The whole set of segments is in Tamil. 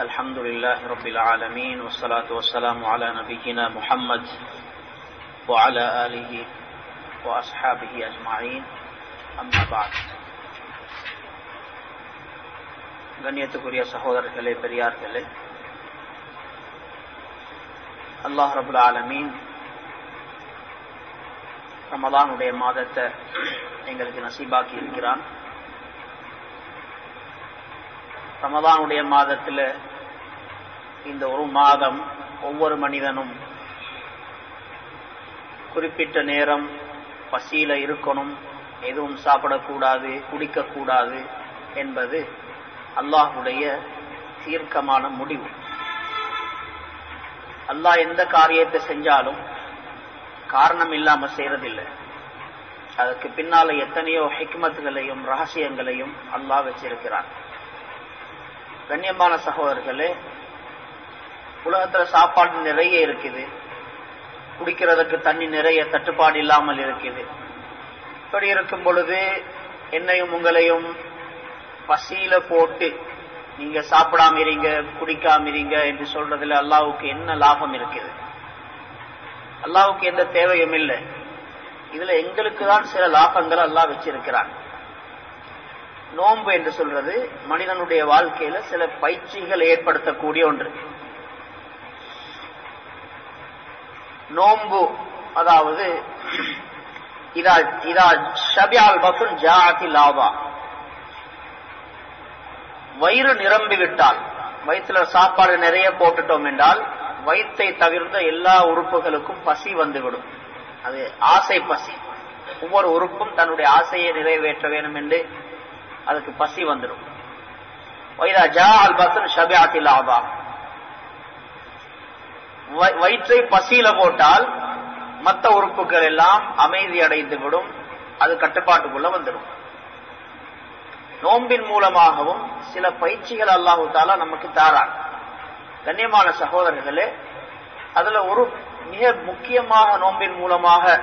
الحمد لله رب العالمين والصلاة والسلام على نبينا محمد وعلى آله وأصحابه أجمعين أما بعد கண்ணியத்துக்குரிய சகோதரர்களே பெரியார்களே அல்லாஹ் ரபுல் ஆலமீன் ரமதானுடைய மாதத்தை எங்களுக்கு நசீபாக்கி இருக்கிறான் ரமதானுடைய மாதத்தில் இந்த ஒரு மாதம் ஒவ்வொரு மனிதனும் குறிப்பிட்ட நேரம் பசியில இருக்கணும் எதுவும் சாப்பிடக்கூடாது குடிக்கக்கூடாது என்பது அல்லாஹுடைய தீர்க்கமான முடிவு. அல்லாஹ் எந்த காரியத்தை செஞ்சாலும் காரணம் இல்லாம செய்யறதில்லை அதற்கு பின்னால எத்தனையோ ஹிக்மத்துகளையும் ரகசியங்களையும் அல்லாஹ் வச்சிருக்கிறான். கண்ணியமான சகோதரர்களே உலகத்துல சாப்பாடு நிறைய இருக்குது. குடிக்கிறதுக்கு தண்ணி நிறைய தட்டுப்பாடு இல்லாமல் இருக்குது. இப்படி இருக்கும் பொழுது என்னையும் உங்களையும் பசியில போட்டு நீங்க சாப்பிடாம இருங்க குடிக்காம இருங்க என்று சொல்றதுல அல்லாவுக்கு என்ன லாபம் இருக்குது? அல்லாவுக்கு எந்த தேவையும் இல்லை. இதுல எங்களுக்கு தான் சில லாபங்கள் அல்லாஹ் வச்சிருக்கிறான். நோன்பு என்று சொல்றது மனிதனுடைய வாழ்க்கையில சில பயிற்சிகள் ஏற்படுத்தக்கூடிய ஒன்று. நோன்பு அதாவது இதா இதா ஷபியால் பசுன் ஜாதி லாவா வயிறு நிரம்பி விட்டால் வயிற்றுல சாப்பாடு நிறைய போட்டுட்டோம் என்றால் வயிற்றை தவிர்த்த எல்லா உறுப்புகளுக்கும் பசி வந்துவிடும். அது ஆசை பசி. ஒவ்வொரு உறுப்பும் தன்னுடைய ஆசையை நிறைவேற்ற வேண்டும் என்று அதுக்கு பசி வந்துடும். வைதா ஜா அல் பசன் ஷபியாத்தில் வயிற்றை பசியில போட்டால் மற்ற உறுப்புகள் எல்லாம் அமைதி அடைந்து விடும் அது கட்டுப்பாட்டுக்குள்ள வந்துடும். நோம்பின் மூலமாகவும் சில பயிற்சிகள் அல்லாஹு தாலா நமக்கு தாரான். கண்ணியமான சகோதரர்களே அதுல ஒரு மிக முக்கியமாக நோம்பின் மூலமாக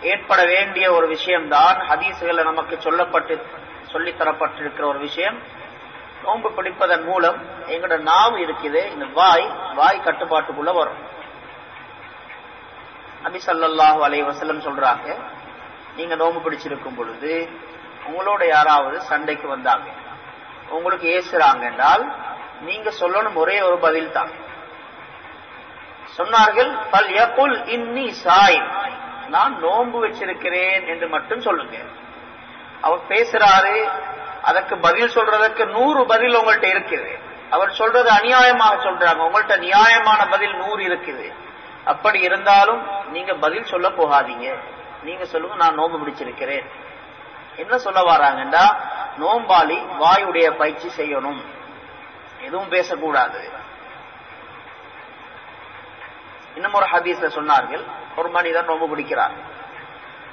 ஏற்பட வேண்டிய ஒரு விஷயம்தான் ஹதீசுகளை நமக்கு சொல்லப்பட்டு சொல்லித்தரப்பட்டிருக்கிற ஒரு விஷயம். நோன்பு பிடிப்பதன் மூலம் எங்களோட நாவு இருக்குது இந்த வாய் வாய் கட்டுப்பாட்டுக்குள்ள வரும். நபி சல்லாஹு அலைவசலம் சொல்றாங்க நீங்க நோன்பு பிடிச்சிருக்கும் பொழுது உங்களோட யாராவது சண்டைக்கு வந்தாங்க உங்களுக்கு ஏசுறாங்க என்றால் நீங்க சொல்லணும் ஒரே ஒரு பதில் தான் சொன்னார்கள் பல் யகுல் இன்னி சாய் நான் நோன்பு வச்சிருக்கிறேன் என்று மட்டும் சொல்லுங்க. அவர் பேசுறாரு அதற்கு பதில் சொல்றதற்கு நூறு பதில் உங்கள்கிட்ட இருக்குது. அவர் சொல்றது அநியாயமாக சொல்றாங்க. உங்கள்கிட்ட நியாயமான பதில் நூறு இருக்குது. அப்படி இருந்தாலும் நீங்க பதில் சொல்ல போகாதீங்க. நீங்க சொல்லுங்க நான் நோன்பு பிடிச்சிருக்கிறேன். என்ன சொல்ல வராங்கண்டா நோம்பாளி வாயுடைய பயிற்சி செய்யணும். எதுவும் பேசக்கூடாது. இன்னும் ஒரு ஹதீஸ்ல சொன்னார்கள் ஒரு மனிதர் நோம்பு பிடிக்கிறார்கள்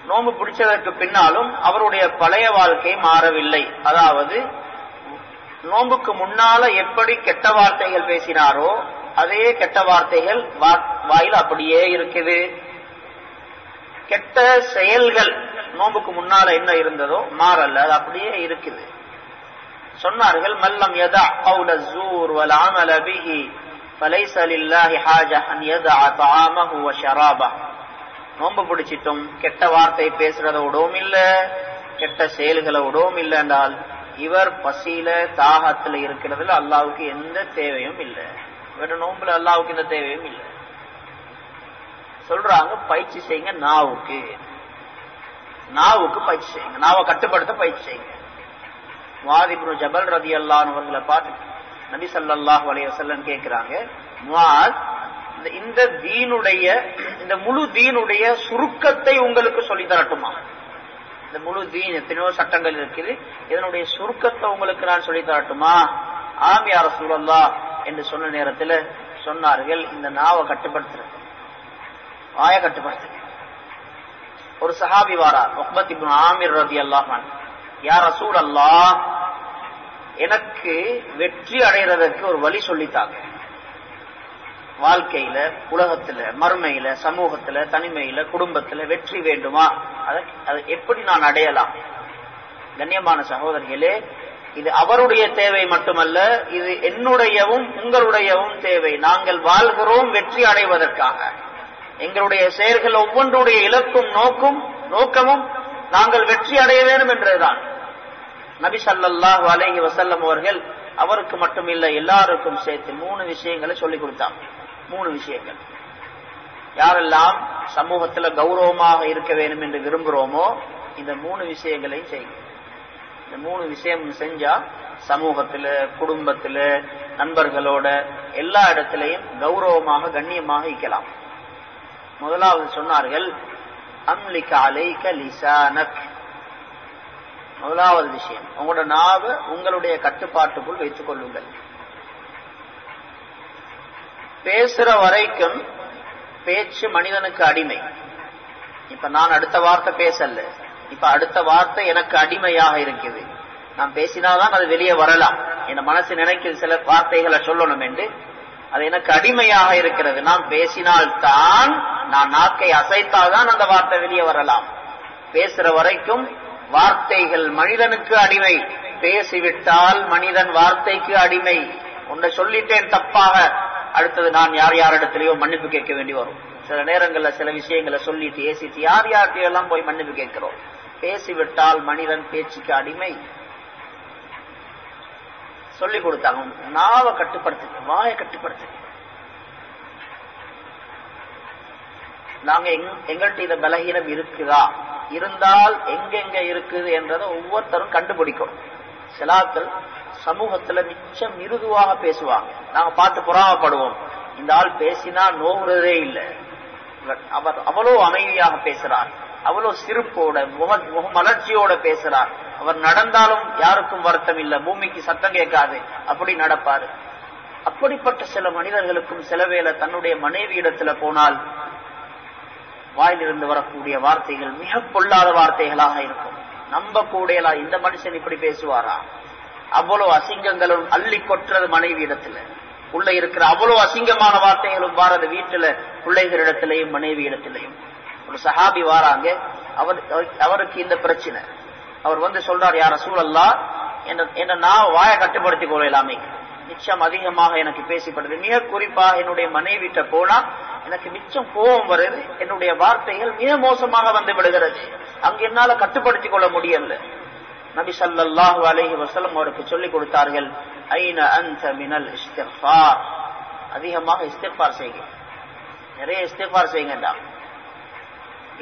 நோம்பு பிடிச்சதற்கு பின்னாலும் அவருடைய பழைய வாழ்க்கை மாறவில்லை. அதாவது நோம்புக்கு முன்னால எப்படி கெட்ட வார்த்தைகள் பேசினாரோ அதே கெட்ட வார்த்தைகள் வாயில் அப்படியே இருக்குது. கெட்ட செயல்கள் நோம்புக்கு முன்னால என்ன இருந்ததோ மாறல்ல அது அப்படியே இருக்குது. சொன்னார்கள் மல்லம் யதா கவுல ஜூர் வல் அமல பிஹி ஃபலைஸ லில்லாஹி ஹாஜஹன் யதா நோம்பு பிடிச்சிட்டும் கெட்ட வார்த்தை பேசுறத விடவும் இல்ல கெட்ட செயல்களை விடவும் இல்லை என்றால் இவர் பசியில தாகத்துல இருக்கிறதுல அல்லாவுக்கு எந்த தேவையும் இல்லை. இவர நோம்புல அல்லாவுக்கு எந்த தேவையும் இல்லை. சொல்றாங்க பயிற்சி செய்யுங்க நாவுக்கு. நாவுக்கு பயிற்சி செய்யுங்க. நாவை கட்டுப்படுத்த பயிற்சி செய்யுங்க. வாதிபுரு ஜபல் ரதி அல்லானவர்களை பார்த்து நபி சல்லாஹ் வலையசல்லன் கேட்கிறாங்க இந்த தீனுடைய இந்த முழு தீனுடைய சுருக்கத்தை உங்களுக்கு சொல்லி தரட்டுமா? இந்த முழு தீன் எத்தனையோ சட்டங்கள் இருக்குது. இதனுடைய சுருக்கத்தை உங்களுக்கு நான் சொல்லி தரட்டுமா? ஆமியார சூழல்லா என்று சொன்ன நேரத்தில் சொன்னார்கள். இந்த நாவை கட்டுப்படுத்துறது. வாய கட்டுப்படுத்து ஒரு சஹாபி வாரார் முகமத் இப்னு ஆமிர் ரதி அல்லாஹான் யார் ரசூல் அல்லாஹ் எனக்கு வெற்றி அடைகிறதுக்கு ஒரு வழி சொல்லித்தாங்க வாழ்க்கையில உலகத்துல மறுமையில சமூகத்துல தனிமையில குடும்பத்துல வெற்றி வேண்டுமா? அதை அதை எப்படி நான் அடையலாம்? கண்ணியமான சகோதரிகளே இது அவருடைய தேவை மட்டுமல்ல இது என்னுடையவும் உங்களுடையவும் தேவை. நாங்கள் வாழ்கிறோம் வெற்றி அடைவதற்காக. எங்களுடைய செயல்கள் ஒவ்வொன்றுடைய இலக்கும் நோக்கும் நோக்கமும் நாங்கள் வெற்றி அடைய வேண்டும் என்றுதான் நபி சல்லாஹு அலஹி வசல்லம் அவர்கள் அவருக்கு மட்டுமில்லை எல்லாருக்கும் சேர்த்து மூணு விஷயங்களை சொல்லிக் கொடுத்தாங்க மூணு விஷயங்கள். யாரெல்லாம் சமூகத்துல கௌரவமாக இருக்க வேண்டும் என்று விரும்புகிறோமோ இந்த மூணு விஷயங்களையும் செய்யும் இந்த மூணு விஷயம் செஞ்சா சமூகத்துல குடும்பத்துல நண்பர்களோட எல்லா இடத்திலையும் கௌரவமாக கண்ணியமாக இருக்கலாம். முதலாவது சொன்னார்கள் அம்லிக அலைக லிசானக். முதலாவது விஷயம் உங்களோட நாவ உங்களுடைய கட்டுப்பாட்டுக்குள் வைத்துக் கொள்ளுங்கள். பேசுற வரைக்கும் பேச்சு மனிதனுக்கு அடிமை. இப்ப நான் அடுத்த வார்த்தை பேசல. இப்ப அடுத்த வார்த்தை எனக்கு அடிமையாக இருக்குது. நான் பேசினாதான் அது வெளியே வரலாம். என் மனசு நினைக்கிறது சில வார்த்தைகளை சொல்லணும் என்று. அது எனக்கு அடிமையாக இருக்கிறது. நான் பேசினால்தான் நான் நாக்கை அசைத்தால்தான் அந்த வார்த்தை வெளியே வரலாம். பேசுற வரைக்கும் வார்த்தைகள் மனிதனுக்கு அடிமை. பேசிவிட்டால் மனிதன் வார்த்தைக்கு அடிமை. உன்னை சொல்லிட்டேன் தப்பாக. அடுத்தது நான் யார் யாரிடத்திலேயோ மன்னிப்பு கேட்க வேண்டி வரும். சில நேரங்களில் சில விஷயங்களை சொல்லிட்டு ஏசிட்டு யார் யார்கிட்டையெல்லாம் போய் மன்னிப்பு கேட்கிறோம்? பேசிவிட்டால் மனிதன் பேச்சுக்கு அடிமை. சொல்லி கொடுத்தாங்க. நாவை கட்டுப்படுத்துங்க. வாயை கட்டுப்படுத்துங்க. நாங்க எங்கள்கிட்ட இந்த பலகீனம் இருக்குதா? இருந்தால் எங்கெங்க இருக்குது என்றதை ஒவ்வொருத்தரும் கண்டுபிடிக்கும். சிலாக்கள் சமூகத்துல மிச்சம் மிருதுவாக பேசுவாங்க. நாங்க பார்த்து புறாமப்படுவோம். இந்த ஆள் பேசினா நோவுறதே இல்லை. அவர் அவ்வளோ அமைதியாக பேசுறார். அவ்வளோ சிரிப்போட முக முக மலர்ச்சியோட பேசுறார். அவர் நடந்தாலும் யாருக்கும் வருத்தம் இல்லை. பூமிக்கு சத்தம் கேட்காது. அப்படி நடப்பாரு. அப்படிப்பட்ட சில மனிதர்களுக்கும் சில வேளை தன்னுடைய மனைவி இடத்துல போனால் வாயிலிருந்து வரக்கூடிய வார்த்தைகள் மிக பொல்லாத வார்த்தைகளாக இருக்கும். நம்ப கூடையலா இந்த மனுஷன் இப்படி பேசுவாரா? அவ்வளவு அசிங்கங்களும் அள்ளி கொற்றது மனைவி இடத்துல. உள்ள இருக்கிற அவ்வளவு அசிங்கமான வார்த்தைகளும் வாரது வீட்டுல பிள்ளைகளிடத்திலையும் மனைவி இடத்திலையும். ஒரு சஹாபி வாராங்க. அவர் அவருக்கு இந்த பிரச்சனை. அவர் வந்து சொல்றார் யார சூழல்லா என்ன நான் வாயை கட்டுப்படுத்திக் கொள்ளலாமே. மிச்சம் அதிகமாக எனக்கு பேசிப்படுது. மிக குறிப்பாக என்னுடைய மனைவிட்ட போனா எனக்கு மிச்சம் கோபம் வருது. என்னுடைய வார்த்தைகள் மிக மோசமாக வந்து விடுகிறது. அங்கு என்னால கட்டுப்படுத்திக் கொள்ள முடியல. நபி சல்லாஹூ அலஹி வசலம் அவருக்கு சொல்லிக் கொடுத்தார்கள் ஐன அந்த மினல் இஸ்திஃபார். அதிகமாக இஸ்திஃபார் செய்யுங்க. நிறைய இஸ்திஃபார் செய்யுங்கடா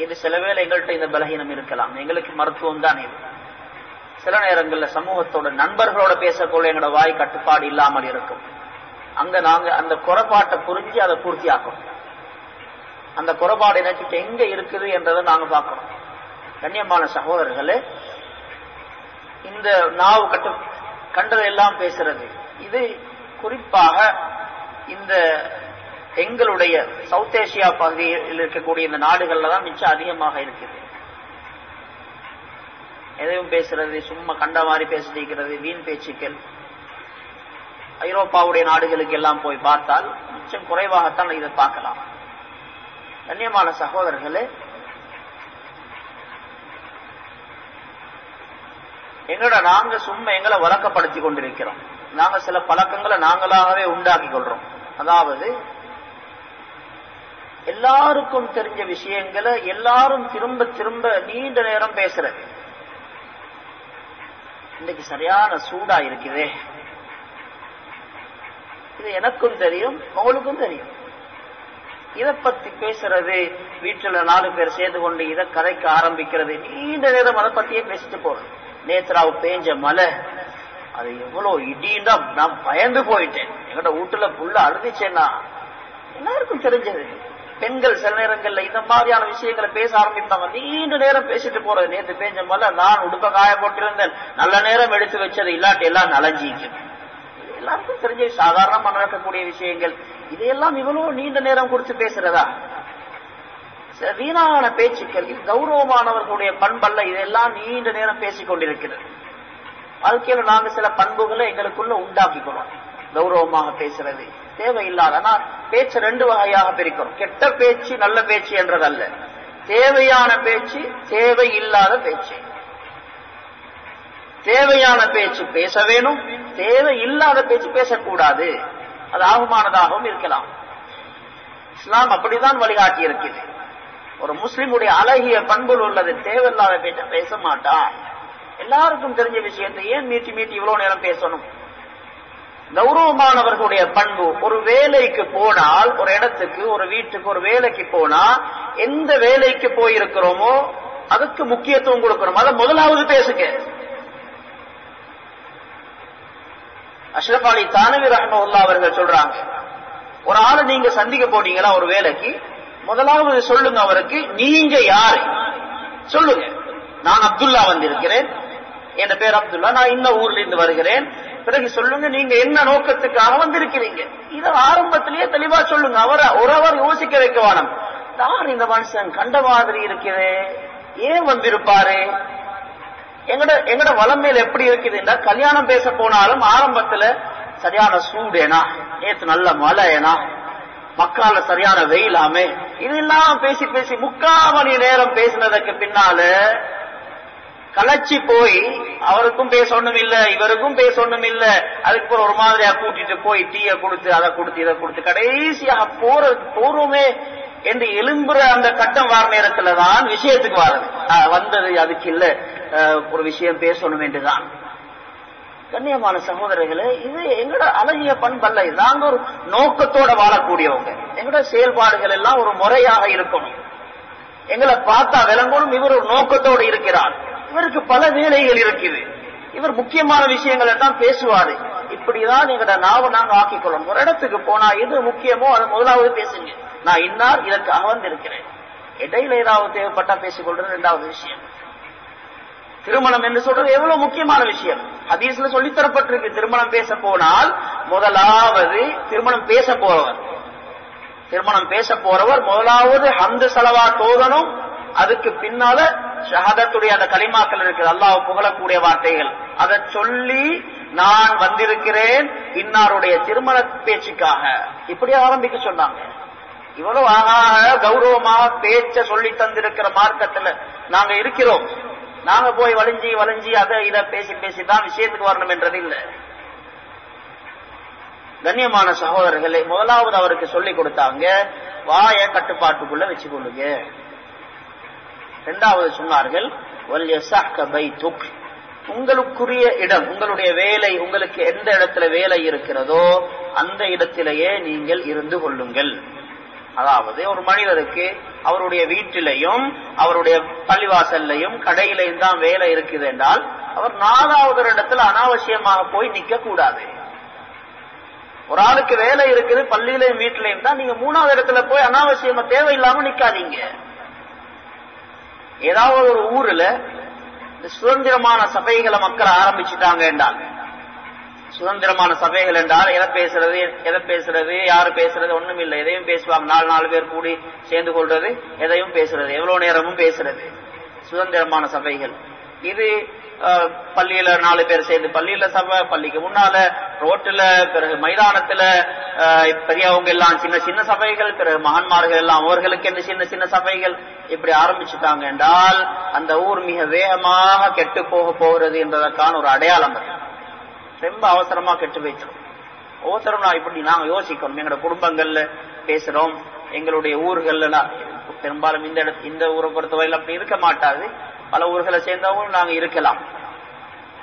இது சில வேளை எங்கள்கிட்ட இந்த பலகீனம் இருக்கலாம். எங்களுக்கு மருத்துவம் தான் இது. சில நேரங்கள்ல சமூகத்தோட நண்பர்களோட பேசக்கூடிய எங்களோட வாய் கட்டுப்பாடு இல்லாமல் இருக்கும். அங்க நாங்க அந்த குறைபாட்டை புரிஞ்சு அதை பூர்த்தி ஆக்கணும் அந்த குறைபாடு எனக்கு எங்க இருக்குது என்றதை நாங்க பார்க்கிறோம் கண்ணியமான சகோதரர்களே இந்த நாவு கட்டு கண்டதெல்லாம் பேசுறது. இது குறிப்பாக இந்த எங்களுடைய சவுத் ஏசியா பகுதியில் இருக்கக்கூடிய இந்த நாடுகள்ல தான் மிச்சம் அதிகமாக இருக்குது. எதையும் பேசுறது சும்மா கண்ட மாதிரி பேசிக்கிறது வீண் பேச்சுக்கள். ஐரோப்பாவுடைய நாடுகளுக்கு எல்லாம் போய் பார்த்தால் மிச்சம் குறைவாகத்தான் இதை பார்க்கலாம். கண்ணியமான சகோதரர்களே எங்களோட நாங்க சும்மா எங்களை வழக்கப்படுத்தி கொண்டிருக்கிறோம். நாங்க சில பழக்கங்களை நாங்களாகவே உண்டாக்கி கொள்றோம். அதாவது எல்லாருக்கும் தெரிஞ்ச விஷயங்களை எல்லாரும் திரும்ப திரும்ப நீண்ட நேரம் பேசுறது. இன்னைக்கு சரியான சூடா இருக்குதே. இது எனக்கும் தெரியும் உங்களுக்கும் தெரியும். இதை பத்தி பேசுறது வீட்டுல நாலு பேர் சேர்ந்து கொண்டு இதை கதைக்க ஆரம்பிக்கிறது நீண்ட நேரம் அதை பத்தியே பேசிட்டு போறது நேத்ராவு பேஞ்ச மலை அது எவ்வளவு இடின்னா நான் பயந்து போயிட்டேன். எங்கட வீட்டுல புள்ள அழுதுச்சேன்னா எல்லாருக்கும் தெரிஞ்சது. பெண்கள் சில நேரங்கள்ல இந்த மாதிரியான விஷயங்களை பேச ஆரம்பிப்பாங்க. நீண்ட நேரம் பேசிட்டு போறது. நேற்று பேஞ்ச மலை நான் உடுப்ப காய போட்டிருந்தேன். நல்ல நேரம் எடுத்து வச்சது இல்லாட்டி எல்லாம் நலஞ்சிக்கும் எல்லாருக்கும் தெரிஞ்ச சாதாரணமா நடக்கக்கூடிய விஷயங்கள். இதையெல்லாம் இவ்வளவு நீண்ட நேரம் குறித்து பேசுறதா? வீணான பேச்சுக்கள் இது கௌரவமானவர்களுடைய பண்பல்ல இதெல்லாம் நீண்ட நேரம் பேசிக் கொண்டிருக்கிறது. வாழ்க்கையில நாங்க சில பண்புகளை எங்களுக்குள்ள உண்டாக்கிக்கிறோம் கௌரவமாக பேசுறது தேவையில்லாத ஆனா பேச்சு ரெண்டு வகையாக பிரிக்கிறோம். கெட்ட பேச்சு நல்ல பேச்சு என்றதல்ல. தேவையான பேச்சு தேவையில்லாத பேச்சு. தேவையான பேச்சு பேச வேணும் தேவை இல்லாத பேச்சு பேசக்கூடாது. அது ஆகுமானதாகவும் இருக்கலாம். இஸ்லாம் அப்படிதான் வழிகாட்டி இருக்குது ஒரு முஸ்லிமுடைய அழகிய பண்புகள் உள்ளது. தேவையில்லாத பேச்ச பேச மாட்டான். எல்லாருக்கும் தெரிஞ்ச விஷயத்தை ஏன் மீட்டி மீட்டி இவ்வளவு நேரம் பேசணும்? கௌரவமானவர்களுடைய பண்பு ஒரு வேலைக்கு போனால் ஒரு இடத்துக்கு ஒரு வீட்டுக்கு ஒரு வேலைக்கு போனா எந்த வேலைக்கு போயிருக்கிறோமோ அதுக்கு முக்கியத்துவம் கொடுக்கணும். அதை முதலாவது பேசுங்க. அஷ்ரப் அலி தானவி ரஹ்மவுல்லா அவர்கள் சொல்றாங்க ஒரு ஆளை நீங்க சந்திக்க போனீங்களா ஒரு வேலைக்கு? முதலாவது சொல்லுங்க அவருக்கு நீங்க யாரு? சொல்லுங்க. நான் அப்துல்லா வந்திருக்கிறேன். என் பேர் அப்துல்லா. நான் இந்த ஊர்ல இருந்து வருகிறேன். பிறகு சொல்லுங்க நீங்க என்ன நோக்கத்துக்காக வந்திருக்கிறீங்க? இத ஆரம்பத்திலேயே தெளிவா சொல்லுங்க. அவரை ஒரு அவர் யோசிக்க வைக்க வேணும். யார் இந்த மனுஷன் கண்ட மாதிரி இருக்கிறே. ஏன் வந்திருப்பாரு? எங்கட எங்கட வளமையில எப்படி இருக்குதுன்னா கல்யாணம் பேச போனாலும் ஆரம்பத்துல சரியான சூடேனா நேற்று நல்ல மழையனா மக்கால சரியான வெயிலாமே இதெல்லாம் பேசி பேசி முக்கா மணி நேரம் பேசினதற்கு பின்னால களைச்சி போய் அவருக்கும் பேசணும் இல்ல இவருக்கும் பேசணும் இல்ல அதுக்கு ஒரு மாதிரியா கூட்டிட்டு போய் டீய கொடுத்து அதை கொடுத்து இதை கொடுத்து கடைசியாக போற போறோமே என்று எலும்புற அந்த கட்டம் வார நேரத்துல தான் விஷயத்துக்கு வாரது வந்தது அதுக்கு இல்ல ஒரு விஷயம் பேசணும் என்றுதான் கண்ணியமான சகோதரர்களே இது எங்கட அழகிய பண்பல்ல. நாங்க ஒரு நோக்கத்தோட வாழக்கூடியவங்க. எங்களோட செயல்பாடுகள் எல்லாம் ஒரு முறையாக இருக்கணும். எங்களை பார்த்தா விளங்கணும் இவர் ஒரு நோக்கத்தோடு இருக்கிறார். இவருக்கு பல வேலைகள் இருக்குது. இவர் முக்கியமான விஷயங்களை தான் பேசுவாரு. இப்படிதான் எங்களோட நாவ நாங்க ஆக்கிக்கொள்ளணும் ஒரு இடத்துக்கு போனா எது முக்கியமோ அதை முதலாவது பேசுங்க. நான் இன்னார் இதற்காக வந்திருக்கிறேன். இடையில ஏதாவது தேவைப்பட்டா பேசிக்கொள்றது இரண்டாவது விஷயம். திருமணம் என்று சொல்றது எவ்வளவு முக்கியமான விஷயம். ஹதீஸ்ல சொல்லித்தரப்பட்டிருக்கு திருமணம் பேச போனால் முதலாவது திருமணம் பேச போறவர். திருமணம் பேச போறவர் முதலாவது ஹந்து செலவா தோதனும் அதுக்கு பின்னால ஷஹதத்துடைய அந்த களிமாக்கள் இருக்குது அல்லாஹ் புகழக்கூடிய வார்த்தைகள். அதை சொல்லி நான் வந்திருக்கிறேன் இன்னாருடைய திருமண பேச்சுக்காக. இப்படி ஆரம்பிக்க சொன்னாங்க. இவ்வளவு அழகாக கௌரவமாக பேச்ச சொல்லி தந்திருக்கிற மார்க்கத்துல நாங்க இருக்கிறோம். நாங்க போய் வலிஞ்சி வலிஞ்சி அதை இதை பேசி பேசி தான் விஷயத்துக்கு வரணும் என்றது இல்லை. கண்ணியமான சகோதரர்களை முதலாவது அவருக்கு சொல்லிக் கொடுத்தாங்க வாய கட்டுப்பாட்டுக்குள்ள வச்சு கொள்ளுங்க இரண்டாவது சொன்னார்கள் உங்களுக்குரிய இடம் உங்களுடைய வேலை உங்களுக்கு எந்த இடத்துல வேலை இருக்கிறதோ அந்த இடத்திலேயே நீங்கள் இருந்து கொள்ளுங்கள். அதாவது ஒரு மனிதருக்கு அவருடைய வீட்டிலையும் அவருடைய பள்ளிவாசல்லையும் கடையிலையும் தான் வேலை இருக்குது என்றால் அவர் நாலாவது இடத்துல அனாவசியமாக போய் நிக்க கூடாது ஒரு ஆளுக்கு வேலை இருக்குது பள்ளியிலையும் வீட்டிலையும் தான் நீங்க மூணாவது இடத்துல போய் அனாவசியமா தேவையில்லாம நிக்காதீங்க. ஏதாவது ஒரு ஊர்ல சுதந்திரமான சபைகளை மக்கள் ஆரம்பிச்சுட்டாங்க என்றாங்க. சுதந்திரமான சபைகள் என்றால் எதை பேசுறது எதை பேசுறது யாரு பேசுறது ஒண்ணும் இல்லை. எதையும் பேசுவாங்க. நாலு நாலு பேர் கூடி சேர்ந்து கொள்றது எதையும் பேசுறது எவ்வளவு நேரமும் பேசுறது. சுதந்திரமான சபைகள். இது பள்ளியில நாலு பேர் சேர்ந்து பள்ளியில சபை பள்ளிக்கு முன்னால ரோட்டுல பிறகு மைதானத்துல பெரியவங்க எல்லாம் சின்ன சின்ன சபைகள் பிறகு மகான்மார்கள் எல்லாம் அவர்களுக்கு என்ன சின்ன சின்ன சபைகள்? இப்படி ஆரம்பிச்சுட்டாங்க என்றால் அந்த ஊர் மிக வேகமாக கெட்டு போக போகிறது என்பதற்கான ஒரு அடையாளம் அது. ரொம்ப அவசரமா கெட்டு போயிட்டோம். ஒவ்வொருத்தரும் நான் இப்படி நாங்க யோசிக்கணும். எங்களோட குடும்பங்கள்ல பேசுறோம். எங்களுடைய ஊர்கள்ல பெரும்பாலும் இந்த இடத்து இந்த ஊரை பொறுத்தவரையில் அப்படி இருக்க மாட்டாது. பல ஊர்களை சேர்ந்தவங்களும் நாங்க இருக்கலாம்.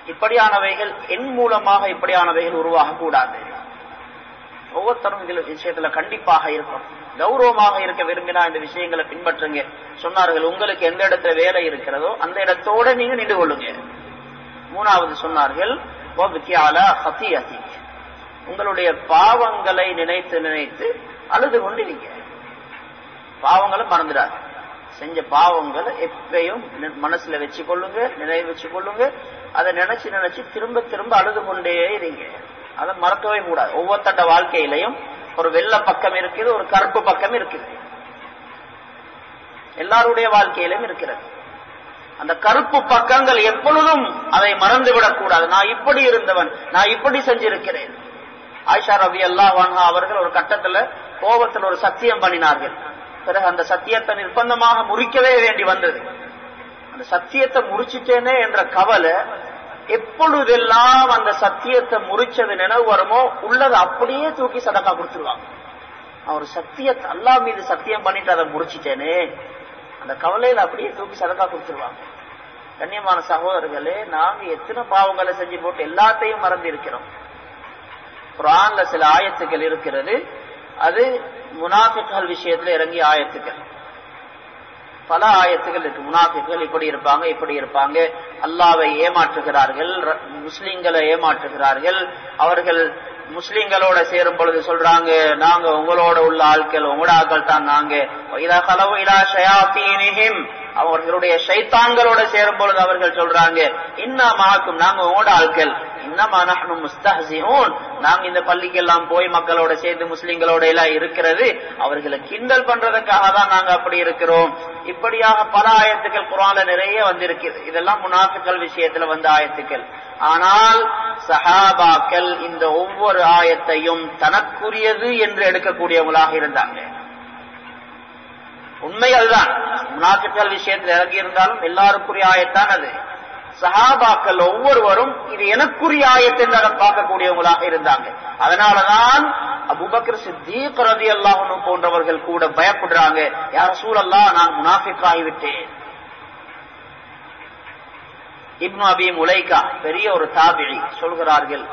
இப்படியானவைகள் என் மூலமாக இப்படியானவைகள் உருவாக கூடாது ஒவ்வொருத்தரும் விஷயத்துல கண்டிப்பாக இருக்கும் கௌரவமாக இருக்க விரும்பினா இந்த விஷயங்களை பின்பற்றுங்க. சொன்னார்கள் உங்களுக்கு எந்த இடத்துல வேலை இருக்கிறதோ அந்த இடத்தோட நீங்க நின்று கொள்ளுங்க. மூணாவது சொன்னார்கள் உங்களுடைய பாவங்களை நினைத்து நினைத்து அழுது கொண்டிருக்க பாவங்களை மறந்துடாது. செஞ்ச பாவங்களை எப்பயும் மனசுல வச்சு கொள்ளுங்க நினைவு வச்சு கொள்ளுங்க அதை நினைச்சு நினைச்சு திரும்ப திரும்ப அழுது கொண்டே இருங்க. அதை மறக்கவே கூடாது. ஒவ்வொருத்தட்ட வாழ்க்கையிலையும் ஒரு வெள்ள பக்கம் இருக்குது ஒரு கருப்பு பக்கம் இருக்குது. எல்லாருடைய வாழ்க்கையிலும் இருக்கிறது. அந்த கருப்பு பக்கங்கள் எப்பொழுதும் அதை மறந்துவிடக் கூடாது. நான் இப்படி இருந்தவன் நான் இப்படி செஞ்சிருக்கிறேன். ஆயிஷா ரவி அல்லா வான்ஹா அவர்கள் ஒரு கட்டத்துல கோபத்தில் ஒரு சத்தியம் பண்ணினார்கள். பிறகு அந்த சத்தியத்தை நிர்பந்தமாக முறிக்கவே வேண்டி வந்தது. அந்த சத்தியத்தை முறிச்சிட்டேனே என்ற கவலை எப்பொழுதெல்லாம் அந்த சத்தியத்தை முறிச்சது நினைவு வருமோ உள்ளதை அப்படியே தூக்கி சதக்கா கொடுத்துருவாங்க. அவர் சத்தியத்தை அல்லா மீது சத்தியம் பண்ணிட்டு அதை முடிச்சிட்டேனே அந்த கவலையில அப்படியே தூக்கி சதக்கா கொடுத்துருவாங்க கண்ணியமான சகோதரர்களே நாங்க எத்தனை பாவங்களை செஞ்சு போட்டு எல்லாத்தையும் மறந்து இருக்கிறோம். குரான்ல சில ஆயத்துக்கள் இருக்கிறது. அது முனாஃபிக்கள் விஷயத்துல இறங்கிய ஆயத்துக்கள். பல ஆயத்துகள் இருக்கு. முனாஃபிக்கள் இப்படி இருப்பாங்க இப்படி இருப்பாங்க. அல்லாவை ஏமாற்றுகிறார்கள் முஸ்லிம்களை ஏமாற்றுகிறார்கள். அவர்கள் முஸ்லிம்களோட சேரும் பொழுது சொல்றாங்க நாங்க உங்களோட உள்ள ஆட்கள் உங்களோட ஆட்கள் தான் நாங்க. அவர்களுடைய சைத்தான்களோட சேரும் பொழுது அவர்கள் சொல்றாங்க இன்னா மாக்கும் நாங்க உங்களோட ஆட்கள். இன்னமா நஹ்னு நாங்க இந்த பள்ளிக்கெல்லாம் போய் மக்களோட சேர்ந்து முஸ்லிம்களோட எல்லாம் இருக்கிறது அவர்களை கிண்டல் பண்றதுக்காக தான் நாங்க அப்படி இருக்கிறோம். இப்படியாக பல ஆயத்துக்கள் குரால நிறைய வந்திருக்கிறது இதெல்லாம் முனாஃபிக்கள் விஷயத்துல வந்த ஆயத்துக்கள். ஆனால் சஹாபாக்கள் இந்த ஒவ்வொரு ஆயத்தையும் தனக்குரியது என்று எடுக்கக்கூடியவங்களாக இருந்தாங்க. உண்மை தான் முனாஃபிக்கள் விஷயத்தில் இறங்கி இருந்தாலும் எல்லாருக்குரிய ஆயத்தான் அது. சஹாபாக்கள் ஒவ்வொருவரும் இது எனக்குரிய ஆயத்தை பார்க்கக்கூடியவங்களாக இருந்தாங்க. அதனாலதான் அபுபக்கர் சித்தீக் ரதி அல்லாஹனு போன்றவர்கள் கூட பயப்படுறாங்க யார் சூழல்லா நான் முனாஃபிக் ஆகிவிட்டேன். இப்னு அபி முலைகா பெரிய ஒரு தாபிழி சொல்கிறார்கள்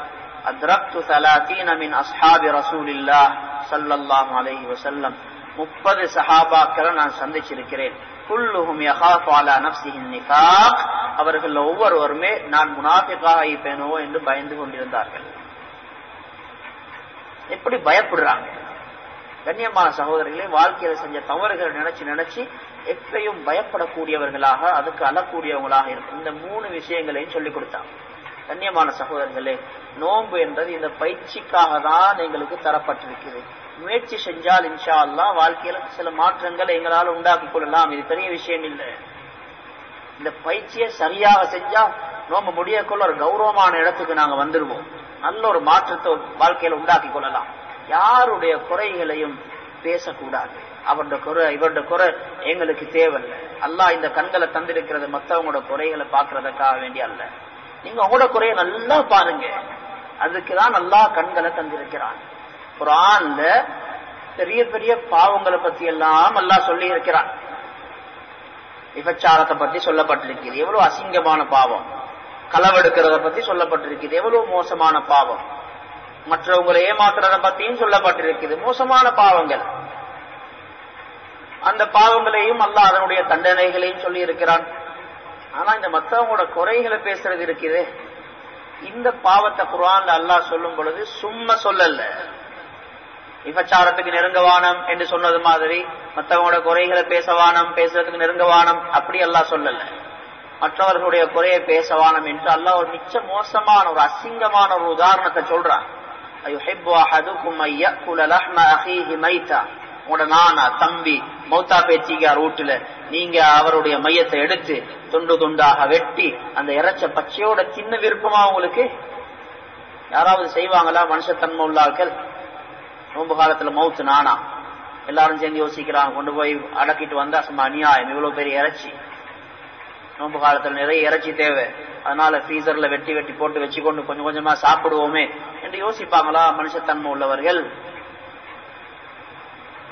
அத்ரக்து சலாத்தீன மின் அஸ்ஹாபி ரசூலில்லா சல்லல்லாஹு அலைஹி வசல்லம் முப்பது சஹாபாக்களை நான் சந்திச்சிருக்கிறேன். குல்லுஹும் யஹாஃபு அலா நஃப்ஸிஹி நிஃபாக் அவர்கள் ஒவ்வொருவருமே நான் முனாஃபிகாக இருப்பேனோ என்று பயந்து கொண்டிருந்தார்கள். எப்படி பயப்படுறாங்க. கண்ணியமான சகோதரர்களே வாழ்க்கையில செஞ்ச தவறுகளை நினைச்சு நினைச்சு எப்பையும் பயப்படக்கூடியவர்களாக அதுக்கு அழக்கூடியவங்களாக இருக்கும். இந்த மூணு விஷயங்களையும் சொல்லிக் கொடுத்தாங்க கண்ணியமான சகோதரர்களே நோன்பு என்றது இந்த பயிற்சிக்காக தான் எங்களுக்கு தரப்பட்டிருக்குது முயற்சி செஞ்சால் இன்ஷா அல்லா வாழ்க்கையில சில மாற்றங்களை எங்களால் உண்டாக்கி கொள்ளலாம். இது பெரிய விஷயம் இல்லை. இந்த பயிற்சியை சரியாக செஞ்சா நோம்பு முடியக்குள்ள ஒரு கௌரவமான இடத்துக்கு நாங்க வந்துருவோம். நல்ல ஒரு மாற்றத்தை வாழ்க்கையில உண்டாக்கி கொள்ளலாம். யாருடைய குறைகளையும் பேசக்கூடாது. அவருடைய குறை இவருடைய குறை எங்களுக்கு தேவையில்லை. அல்லா இந்த கண்களை தந்திருக்கிறது மற்றவங்களோட குறைகளை பாக்குறதுக்காக வேண்டிய அல்ல. நீங்க உங்களோட குறைய நல்லா பாருங்க. அதுக்குதான் நல்லா கண்களை தந்திருக்கிறான். குரான்ல பெரிய பெரிய பாவங்களை பத்தி எல்லாம் அல்லா சொல்லி இருக்கிறான் விபச்சாரத்தை பத்தி சொல்லப்பட்டிருக்கிறது. எவ்வளவு அசிங்கமான பாவம். களவெடுக்கிறத பத்தி சொல்லப்பட்டிருக்கிறது. எவ்வளவு மோசமான பாவம். மற்றவங்களை ஏமாத்துறத பத்தியும் சொல்லப்பட்டிருக்குது மோசமான பாவங்கள். அந்த பாவங்களையும் அல்ல அதனுடைய தண்டனைகளையும் சொல்லி இருக்கிறான் ஆனா இந்த மத்தவங்களோட குறைகளை பேசுறது இருக்குது. இந்த பாவத்தை குரான் அல்லாஹ் சொல்லும் பொழுது சும்மா சொல்லல. விபச்சாரத்துக்கு நெருங்கவானம் என்று சொன்னது மாதிரி மற்றவங்களோட குறைகளை பேசவானம் பேசுறதுக்கு நெருங்கவானம் அப்படி எல்லாம் சொல்லல. மற்றவர்களுடைய குறையை பேசவானம் என்று அல்லாஹ் ஒரு மிச்ச மோசமான ஒரு அசிங்கமான ஒரு உதாரணத்தை சொல்றான். உங்களோட நானா தம்பி மௌத்தா பேச்சிக்கார் வீட்டுல? நீங்க அவருடைய மையத்தை எடுத்து துண்டு துண்டாக வெட்டி அந்த இறைச்ச பச்சையோட சின்ன விருப்பமா உங்களுக்கு? யாராவது செய்வாங்களா? மனுஷத்தன்மை உள்ளார்கள் ரொம்ப காலத்துல மவுத்து நானா. எல்லாரும் சேர்ந்து யோசிக்கிறாங்க. கொண்டு போய் அடக்கிட்டு வந்தா சும்மா அநியாயம். இவ்வளவு பெரிய இறைச்சி. நோன்பு காலத்துல நிறைய இறைச்சி தேவை. அதனால ஃப்ரீசர்ல வெட்டி வெட்டி போட்டு வச்சுக்கொண்டு கொஞ்சம் கொஞ்சமா சாப்பிடுவோமே என்று யோசிப்பாங்களா மனுஷத்தன்மை உள்ளவர்கள்?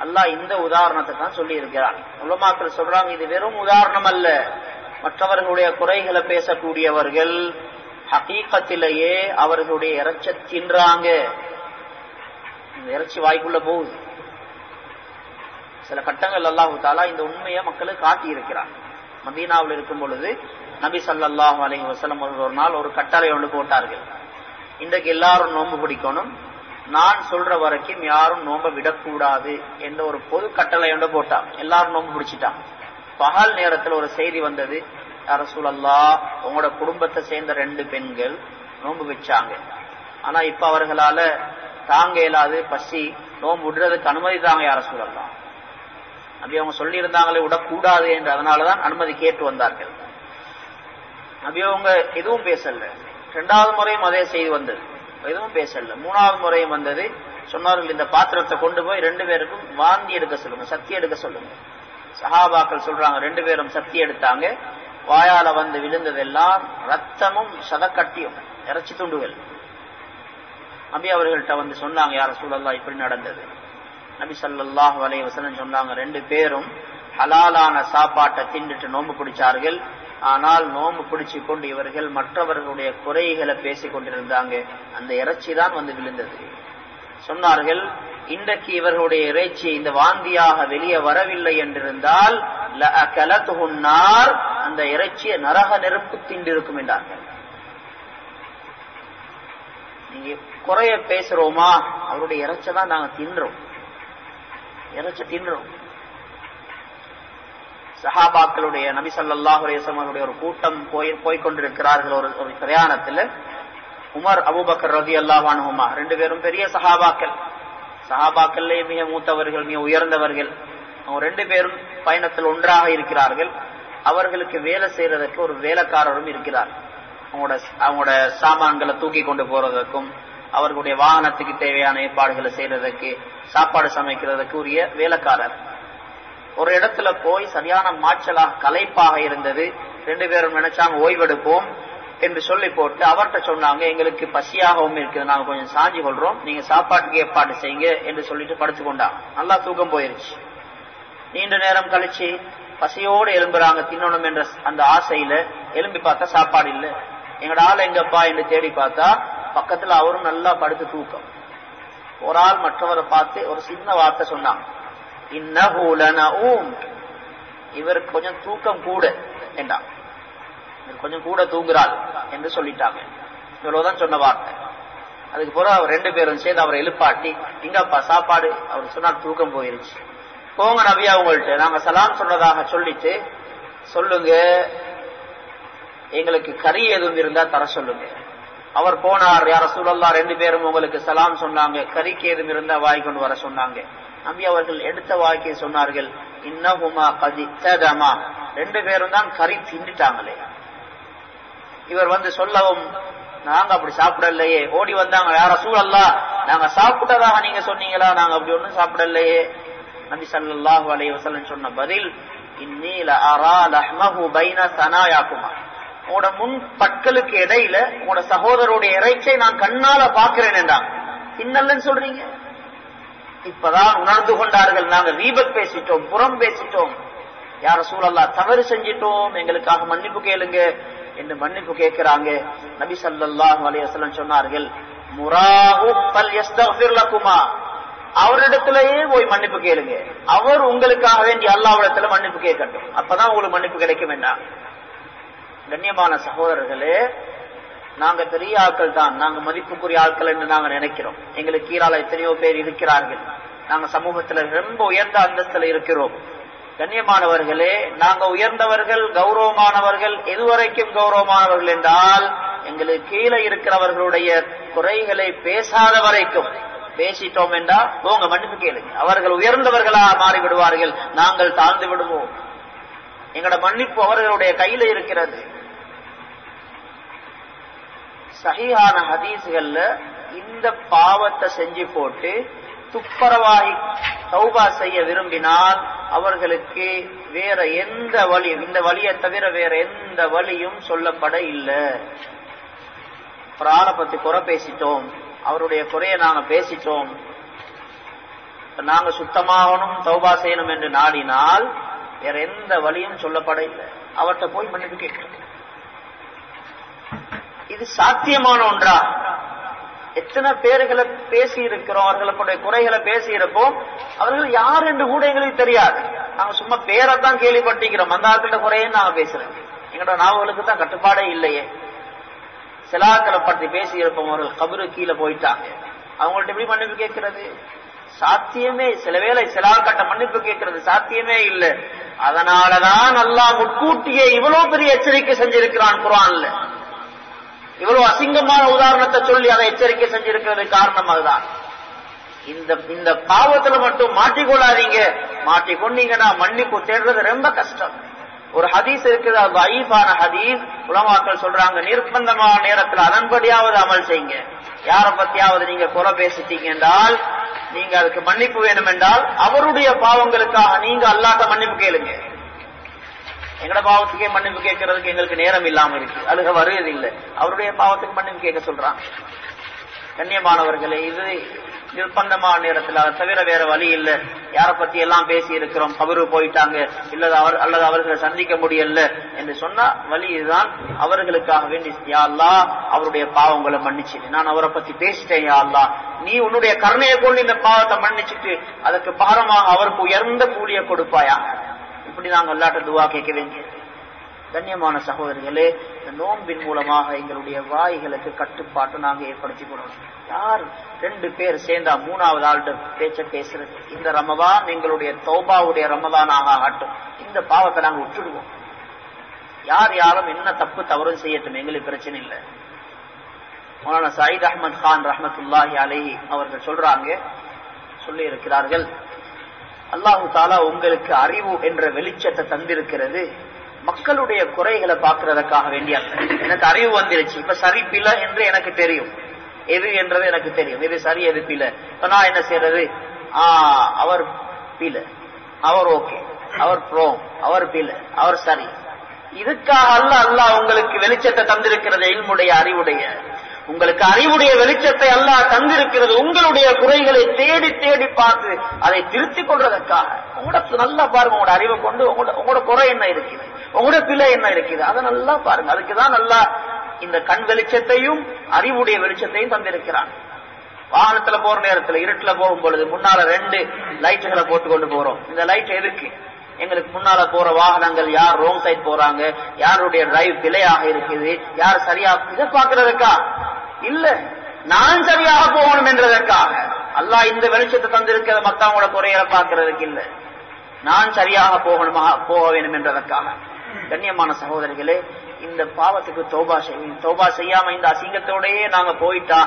அல்லாஹ் இந்த உதாரணத்தை தான் சொல்லி இருக்கிறான் உலமாக்கள் சொல்றாங்க இது வெறும் உதாரணம் அல்ல. மற்றவர்களுடைய குறைகளை பேசக்கூடியவர்கள் ஹகீக்கத்திலேயே அவர்களுடைய இறைச்ச தின்றாங்க. இந்த இறைச்சி வாய்க்குள்ள போகுது. சில கட்டங்கள் அல்லாஹு தாலா இந்த உண்மையை மக்களுக்கு காட்டி இருக்கிறான் மதீனாவில் இருக்கும் பொழுது நபி சல்லாஹ் அலஹி வசலம் ஒரு நாள் ஒரு கட்டளை ஒன்று போட்டார்கள். இன்றைக்கு எல்லாரும் நோன்பு பிடிக்கணும். நான் சொல்ற வரைக்கும் யாரும் நோம்ப விடக்கூடாது என்ற ஒரு பொது கட்டளை ஒன்று போட்டான். எல்லாரும் நோன்பு பிடிச்சிட்டான். பகல் நேரத்தில் ஒரு செய்தி வந்தது. யார சூழல்லா உங்களோட குடும்பத்தை சேர்ந்த ரெண்டு பெண்கள் நோன்பு வச்சாங்க ஆனா இப்ப அவர்களால தாங்க இயலாது பசி நோன்பு விடுறதுக்கு அனுமதி தாங்க யார சூழல்லாம் அப்படி அவங்க சொல்லி இருந்தாங்களே விடக்கூடாது என்று அதனாலதான் அனுமதி கேட்டு வந்தார்கள். அப்படி அவங்க எதுவும் பேசல. ரெண்டாவது முறையும் அதே செய்து வந்தது. எதுவும் பேசல. மூணாவது முறையும் வந்தது. சொன்னார்கள் இந்த பாத்திரத்தை கொண்டு போய் ரெண்டு பேருக்கும் வாந்தி எடுக்க சொல்லுங்க சக்தி எடுக்க சொல்லுங்க. சஹாபாக்கள் சொல்றாங்க ரெண்டு பேரும் சக்தி எடுத்தாங்க. வாயால வந்து விழுந்ததெல்லாம் ரத்தமும் சதக்கட்டியும். இறைச்சி துண்டுகள். அபி அவர்கள்ட்ட வந்து சொன்னாங்க யார சூழல்லாம் இப்படி நடந்தது. நபி சல்லாஹ் வலைய வசனம் சொன்னாங்க ரெண்டு பேரும் ஹலாலான சாப்பாட்டை தின்றுட்டு நோம்பு பிடிச்சார்கள். ஆனால் நோம்பு பிடிச்சு கொண்டு இவர்கள் மற்றவர்களுடைய குறைகளை பேசிக் கொண்டிருந்தாங்க. அந்த இறைச்சி தான் வந்து விழுந்தது. சொன்னார்கள் இன்றைக்கு இவர்களுடைய இறைச்சி இந்த வாந்தியாக வெளியே வரவில்லை என்றிருந்தால் அந்த இறைச்சியை நரக நெருப்பு திண்டிருக்கும் என்றார்கள். நீங்க குறைய பேசுறோமா? அவருடைய இறைச்சி தான் நாங்க தின்றோம். இறைச்ச தின்றோம் சஹாபாக்களுடைய நபி சல்லாஹ் ஒரு கூட்டம் போய் போய்கொண்டிருக்கிறார்கள் ஒரு ஒரு பிரயாணத்தில். உமர் அபுபக்கர் ரதி அல்லாஹானுமா ரெண்டு பேரும் பெரிய சஹாபாக்கள். சஹாபாக்கள்லேயே மிக மூத்தவர்கள் மிக உயர்ந்தவர்கள். அவங்க ரெண்டு பேரும் பயணத்தில் ஒன்றாக இருக்கிறார்கள். அவர்களுக்கு வேலை செய்யறதற்கு ஒரு வேலைக்காரரும் இருக்கிறார். அவங்களோட அவங்களோட சாமான்களை தூக்கி கொண்டு போறதற்கும் அவர்களுடைய வாகனத்துக்கு தேவையான ஏற்பாடுகளை செய்யறதுக்கு சாப்பாடு சமைக்கிறதுக்கு உரிய வேலைக்காரர். ஒரு இடத்துல போய் சரியான மாற்றலாக கலைப்பாக இருந்தது. ரெண்டு பேரும் நினைச்சாங்க ஓய்வெடுப்போம் என்று சொல்லி போட்டு அவர்கிட்ட சொன்னாங்க எங்களுக்கு பசியாகவும் இருக்குது. நாங்க கொஞ்சம் சாஞ்சி கொள்றோம். நீங்க சாப்பாட்டுக்கு ஏற்பாடு செய்யுங்க என்று சொல்லிட்டு படுத்துக்கொண்டா நல்லா தூக்கம் போயிருச்சு. நீண்ட நேரம் கழிச்சு பசியோடு எலும்புறாங்க தின்னணும் என்ற அந்த ஆசையில எலும்பி பார்த்தா சாப்பாடு இல்லை. எங்கட ஆள் எங்கப்பா? என்று தேடி பார்த்தா பக்கத்துல அவரும் நல்லா படுத்து தூக்கம். ஒரு ஆள் மற்றவரை பார்த்து ஒரு சின்ன வார்த்தை சொன்னான். சொன்னாங்க இவருக்கு கொஞ்சம் தூக்கம் கூட என்றான். கொஞ்சம் கூட தூங்குறாள் என்று சொல்லிட்டாங்க. இவ்வளவுதான் சொன்ன வார்த்தை. அதுக்கு பிறகு அவர் ரெண்டு பேரும் சேர்ந்து அவரை எழுப்பாட்டி இங்கப்பா சாப்பாடு. அவர் சொன்னார் தூக்கம் போயிருச்சு. போங்க நபியா உங்கள்ட்ட நாங்க சலாம் சொன்னதாக சொல்லிட்டு சொல்லுங்க. எங்களுக்கு கறி எதுவும் இருந்தா தர சொல்லுங்க. அவர் போனார் யார சூழல்லா ரெண்டு பேரும் உங்களுக்கு சலாம் சொன்னாங்க. கறிக்கு ஏதும் இருந்தா வாய் கொண்டு வர சொன்னாங்க. நம்பி அவர்கள் எடுத்த வாய்க்கை சொன்னார்கள் இன்னகுமா கதி ததமா ரெண்டு பேரும் தான் கறி தின்னுட்டாங்களே. இவர் வந்து சொல்லவும் நாங்க அப்படி சாப்பிடலையே. ஓடி வந்தாங்க யார சூழல்லா நாங்க சாப்பிட்டதாக நீங்க சொன்னீங்களா? நாங்க அப்படி ஒண்ணும் சாப்பிடலையே. நபி சல்லாஹு அலைய வசலன் சொன்ன பதில் இன்னீல அரா லஹ்மஹு பைன சனாயாக்குமா உங்களோட முன் பற்களுக்கு இடையில உங்களோட சகோதரருடைய இறைச்சை நான் கண்ணால பாக்குறேன் என்றான். சொல்றீங்க? இப்பதான் உணர்ந்து கொண்டார்கள். நாங்க வீபத் பேசிட்டோம் புறம் பேசிட்டோம். யார சூழல்லா தவறு செஞ்சிட்டோம். எங்களுக்காக மன்னிப்பு கேளுங்க என்று மன்னிப்பு கேட்கிறாங்க. நபி சல்லாஹூ அலையம் சொன்னார்கள் அவரிடத்திலேயே போய் மன்னிப்பு கேளுங்க. அவர் உங்களுக்காக வேண்டிய அல்லாவிடத்துல மன்னிப்பு கேட்கட்டும். அப்பதான் உங்களுக்கு மன்னிப்பு கிடைக்கும் வேண்டாம் கண்ணியமான சகோதரர்களே நாங்க பெரிய ஆட்கள் தான் நாங்க மதிப்புக்குரிய ஆட்கள் என்று நாங்க நினைக்கிறோம். எங்களுக்கு கீழால எத்தனையோ பேர் இருக்கிறார்கள். நாங்க சமூகத்துல ரொம்ப உயர்ந்த அந்தஸ்துல இருக்கிறோம். கண்ணியமானவர்களே நாங்க உயர்ந்தவர்கள் கௌரவமானவர்கள் எதுவரைக்கும் கௌரவமானவர்கள் என்றால் எங்களுக்கு கீழே இருக்கிறவர்களுடைய குறைகளை பேசாத வரைக்கும் பேசிட்டோம் என்றால் உங்க மன்னிப்பு கேளுங்க. அவர்கள் உயர்ந்தவர்களாக மாறிவிடுவார்கள். நாங்கள் தாழ்ந்து விடுவோம். எங்களோட மன்னிப்பு அவர்களுடைய கையில இருக்கிறது. சகியான ஹதீஸ்கள்ல இந்த பாவத்தை செஞ்சு போட்டு துப்பரவாகி சௌபா செய்ய விரும்பினால் அவர்களுக்கு வேற எந்த வழியும் இந்த வழியை தவிர வேற எந்த வழியும் சொல்லப்பட இல்லை. பிராண பத்தி குறை பேசிட்டோம். அவருடைய குறைய நாங்க பேசிட்டோம். நாங்க சுத்தமாகணும் தௌபா செய்யணும் என்று நாடினால் வேற எந்த வழியும் சொல்லப்பட இல்லை அவர்கிட்ட போய் மன்னிப்பு கேட்கிறது இது சாத்தியமான ஒன்றா? எத்தனை பேர்களை பேசி இருக்கிறோம் அவர்களுடைய குறைகளை பேசி இருப்போம் அவர்கள் யார் என்று கூட எங்களுக்கு தெரியாது. நாங்க சும்மா பேரைத்தான் கேள்விப்பட்டிருக்கிறோம். அந்த ஆட்கள குறையும் நாங்க பேசுறோம். எங்களோட நாவலுக்கு தான் கட்டுப்பாடே இல்லையே. சிலாக்களை பற்றி பேசி இருப்போம் அவர்கள் கபரு கீழே போயிட்டாங்க. அவங்கள்ட்ட எப்படி மன்னிப்பு கேட்கிறது? சாத்தியமே சில வேளை சிலாக்கட்ட மன்னிப்பு கேட்கறது சாத்தியமே இல்லை. அதனாலதான் நல்லா முட்கூட்டியே இவ்வளவு பெரிய எச்சரிக்கை செஞ்சிருக்கிறான் குரான்ல இவ்வளவு அசிங்கமான உதாரணத்தை சொல்லி அதை எச்சரிக்கை செஞ்சிருக்கிறது காரணம் அதுதான். இந்த இந்த பாவத்துல மட்டும் மாட்டிக்கொள்ளாதீங்க. மாட்டிக்கொண்டீங்கன்னா மன்னிப்பு தேடுறது ரொம்ப கஷ்டம். ஒரு ஹதீஸ் இருக்குது அது ஐஃபான ஹதீஸ். உலமாக்கள் சொல்றாங்க நிர்பந்தமான நேரத்தில் அதன்படியாவது அமல் செய்யுங்க. யார பத்தியாவது நீங்க குறை பேசிட்டீங்க என்றால் நீங்க அதுக்கு மன்னிப்பு வேணும் என்றால் அவருடைய பாவங்களுக்காக நீங்க அல்லாத மன்னிப்பு கேளுங்க. எங்கட பாவத்துக்கே மன்னிப்பு கேட்கறதுக்கு எங்களுக்கு நேரம் இல்லாம இருக்கு. அழுக வருவது இல்லை அவருடைய பாவத்துக்கு மன்னிப்பு கேட்க சொல்றான் கண்ணியமானவர்களே இது நிர்பந்தமான நேரத்தில். அதை தவிர வேற வழி இல்ல. யாரை பத்தி எல்லாம் பேசி இருக்கிறோம்? கபரு போயிட்டாங்க. இல்லது அவர் அல்லது அவர்களை சந்திக்க முடியல என்று சொன்னா வழி இதுதான். அவர்களுக்காக வேண்டி யா அவருடைய பாவங்களை மன்னிச்சு நான் அவரை பத்தி பேசிட்டேன் யா நீ உன்னுடைய கருணையை கொண்டு இந்த பாவத்தை மன்னிச்சுட்டு அதுக்கு பாரமாக அவருக்கு உயர்ந்த கூலியை கொடுப்பாயா? இப்படி நாங்கள் எல்லாட்ட துவா கேட்க வேண்டியது. கண்ணியமான சகோதரிகளே இந்த நோன்பின் மூலமாக எங்களுடைய வாய்களுக்கு கட்டுப்பாட்டு நாங்க ஏற்படுத்தி கொள்ளணும் யார் ரெண்டு பேர் சேர்ந்தா மூணாவது ஆள்கிட்ட பேச்ச பேசுறது? இந்த ரமதான் எங்களுடைய தௌபாவுடைய ரமதானாக ஆகட்டும். இந்த பாவத்தை நாங்க விட்டுடுவோம். யார் யாரும் என்ன தப்பு தவறு செய்யட்டும் எங்களுக்கு பிரச்சனை இல்லை. மௌலானா சயீத் அஹமத் கான் ரஹமத்துல்லாஹி அலைஹி அவர்கள் சொல்றாங்க சொல்லி இருக்கிறார்கள் அல்லாஹு தாலா உங்களுக்கு அறிவு என்ற வெளிச்சத்தை தந்திருக்கிறது. மக்களுடைய குறைகளை பார்க்கறதுக்காக வேண்டிய எனக்கு அறிவு வந்துருச்சு. இப்ப சரி பில என்று எனக்கு தெரியும். எது என்றது எனக்கு தெரியும். எது சரி எது பில இப்ப நான் என்ன செய்யறது ஆஹ் அவர் பில அவர் ஓகே. அவர் ப்ரோம் அவர் பில அவர் சரி. இதுக்காக அல்ல அல்லாஹ் உங்களுக்கு வெளிச்சத்தை தந்திருக்கிறது இல்முடைய அறிவுடைய. உங்களுக்கு அறிவுடைய வெளிச்சத்தை அல்லாஹ் தந்திருக்கிறது உங்களுடைய குறைகளை தேடி தேடி பார்த்து அதை திருத்திக் கொள்றதற்காக. உங்களோட நல்லா பாருங்க உங்களோட அறிவை கொண்டு உங்களோட உங்களோட குறை என்ன இருக்குது உங்களோட என்ன இருக்குது அதை நல்லா பாருங்க. அதுக்குதான் நல்லா இந்த கண் வெளிச்சத்தையும் அறிவுடைய வெளிச்சத்தையும் தந்திருக்கிறான். வாகனத்துல போற நேரத்துல இருட்டுல போகும் பொழுது முன்னால ரெண்டு லைட்டுகளை போட்டு கொண்டு போறோம். இந்த லைட் எதுக்கு? எங்களுக்கு முன்னால போற வாகனங்கள் யார் ரோங் சைட் போறாங்க? யாருடைய டிரைவ் பிழையாக இருக்குது? யார் சரியா இதை பாக்குறதுக்கா இல்ல நான் சரியாக போகணும் என்றதற்காக. அல்லாஹ் இந்த வெளிச்சத்தை தந்திருக்கிற மத்தவங்களோட குறையில பாக்குறதுக்கு இல்ல. நான் சரியாக போகணுமா போக வேண்டும் என்றதற்காக. கண்ணியமான சகோதரிகளே இந்த பாவத்துக்கு தோபா செய்யும் தோபா செய்யாம இந்த அசிங்கத்தோடயே நாங்க போயிட்டா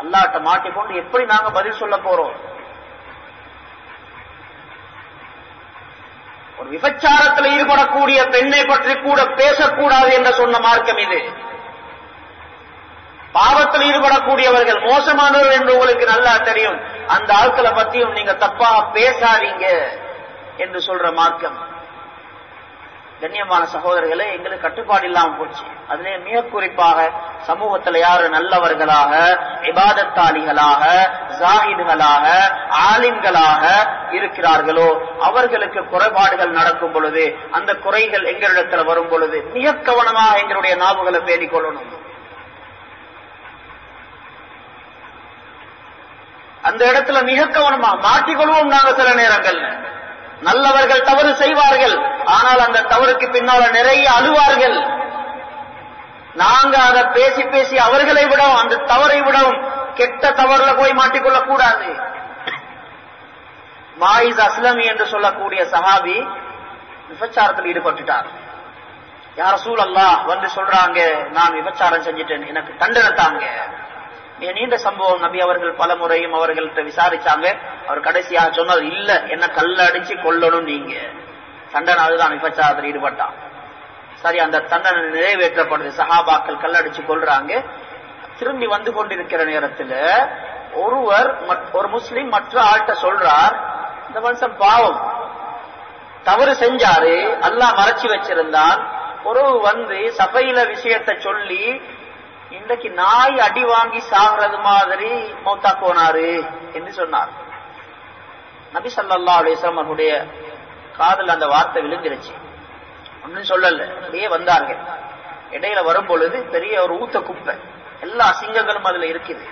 அல்லாட்ட மாட்டிக்கொண்டு எப்படி நாங்க பதில் சொல்ல போறோம்? ஒரு விபச்சாரத்தில் ஈடுபடக்கூடிய பெண்ணை பற்றி கூட பேசக்கூடாது என்று சொன்ன மார்க்கம் இது. பாவத்தில் ஈடுபடக்கூடியவர்கள் மோசமானவர்கள் என்று உங்களுக்கு நல்லா தெரியும். அந்த ஆட்களை பத்தியும் நீங்க தப்பா பேசாதீங்க என்று சொல்ற மார்க்கம். கண்ணியமான சகோதரர்களே எங்களுக்கு கட்டுப்பாடு இல்லாமல் போச்சு. அதிலே மிக குறிப்பாக சமூகத்துல யாரு நல்லவர்களாக இபாதத்தாளிகளாக ஜாஹிதுகளாக ஆலிம்களாக இருக்கிறார்களோ அவர்களுக்கு குறைபாடுகள் நடக்கும் பொழுது அந்த குறைகள் எங்களிடத்தில் வரும் பொழுது மிக கவனமாக எங்களுடைய நாவுகளை பேணிக் கொள்ளணும். அந்த இடத்துல மிக கவனமா மாட்டிக்கொள்வோம் நாங்க சில நேரங்கள் நல்லவர்கள் தவறு செய்வார்கள். ஆனால் அந்த தவறுக்கு பின்னால நிறைய அழுவார்கள். நாங்க அதை பேசி பேசி அவர்களை விடவும் அந்த தவறை விடவும் கெட்ட தவறுல போய் மாட்டிக்கொள்ள கூடாது. மாயிஸ் அஸ்லமி என்று சொல்லக்கூடிய சஹாபி விபச்சாரத்தில் ஈடுபட்டுட்டார். யார சூழல்லா வந்து சொல்றாங்க நான் விபச்சாரம் செஞ்சிட்டேன் எனக்கு தண்டனத்தாங்க. நீண்ட சம்பவம். நபி அவர்கள் பல முறையும் அவர்கள்ட்ட விசாரிச்சாங்க. அவர் கடைசியாக சொன்னது இல்ல என்ன கல்ல அடிச்சு கொல்லணும் நீங்க. தண்டனை அதுதான் விபச்சாரத்தில் ஈடுபட்டான். சரி அந்த தண்டனை நிறைவேற்றப்படுது. சஹாபாக்கள் கல்லடிச்சு கொள்றாங்க திரும்பி வந்து கொண்டிருக்கிற நேரத்துல ஒருவர் ஒரு முஸ்லீம் மற்ற ஆள்கிட்ட சொல்றார் இந்த மனுஷன் பாவம். தவறு செஞ்சாரு அல்லாஹ் மறைச்சு வச்சிருந்தான். ஒரு வந்து சபையில விஷயத்தை சொல்லி இன்றைக்கு நாய் அடி வாங்கி சாகிறது மாதிரி மௌத்தா போனாரு என்று சொன்னார். நபி சல்லா அலிஸ்லாம் அவருடைய காதல் அந்த வார்த்தை விழுந்துருச்சு. ஒன்னும் சொல்லல. அப்படியே வந்தார்கள். இடையில வரும் பொழுது பெரிய ஒரு ஊத்த குப்பை. எல்லா சிங்கங்களும் அதுல இருக்குது.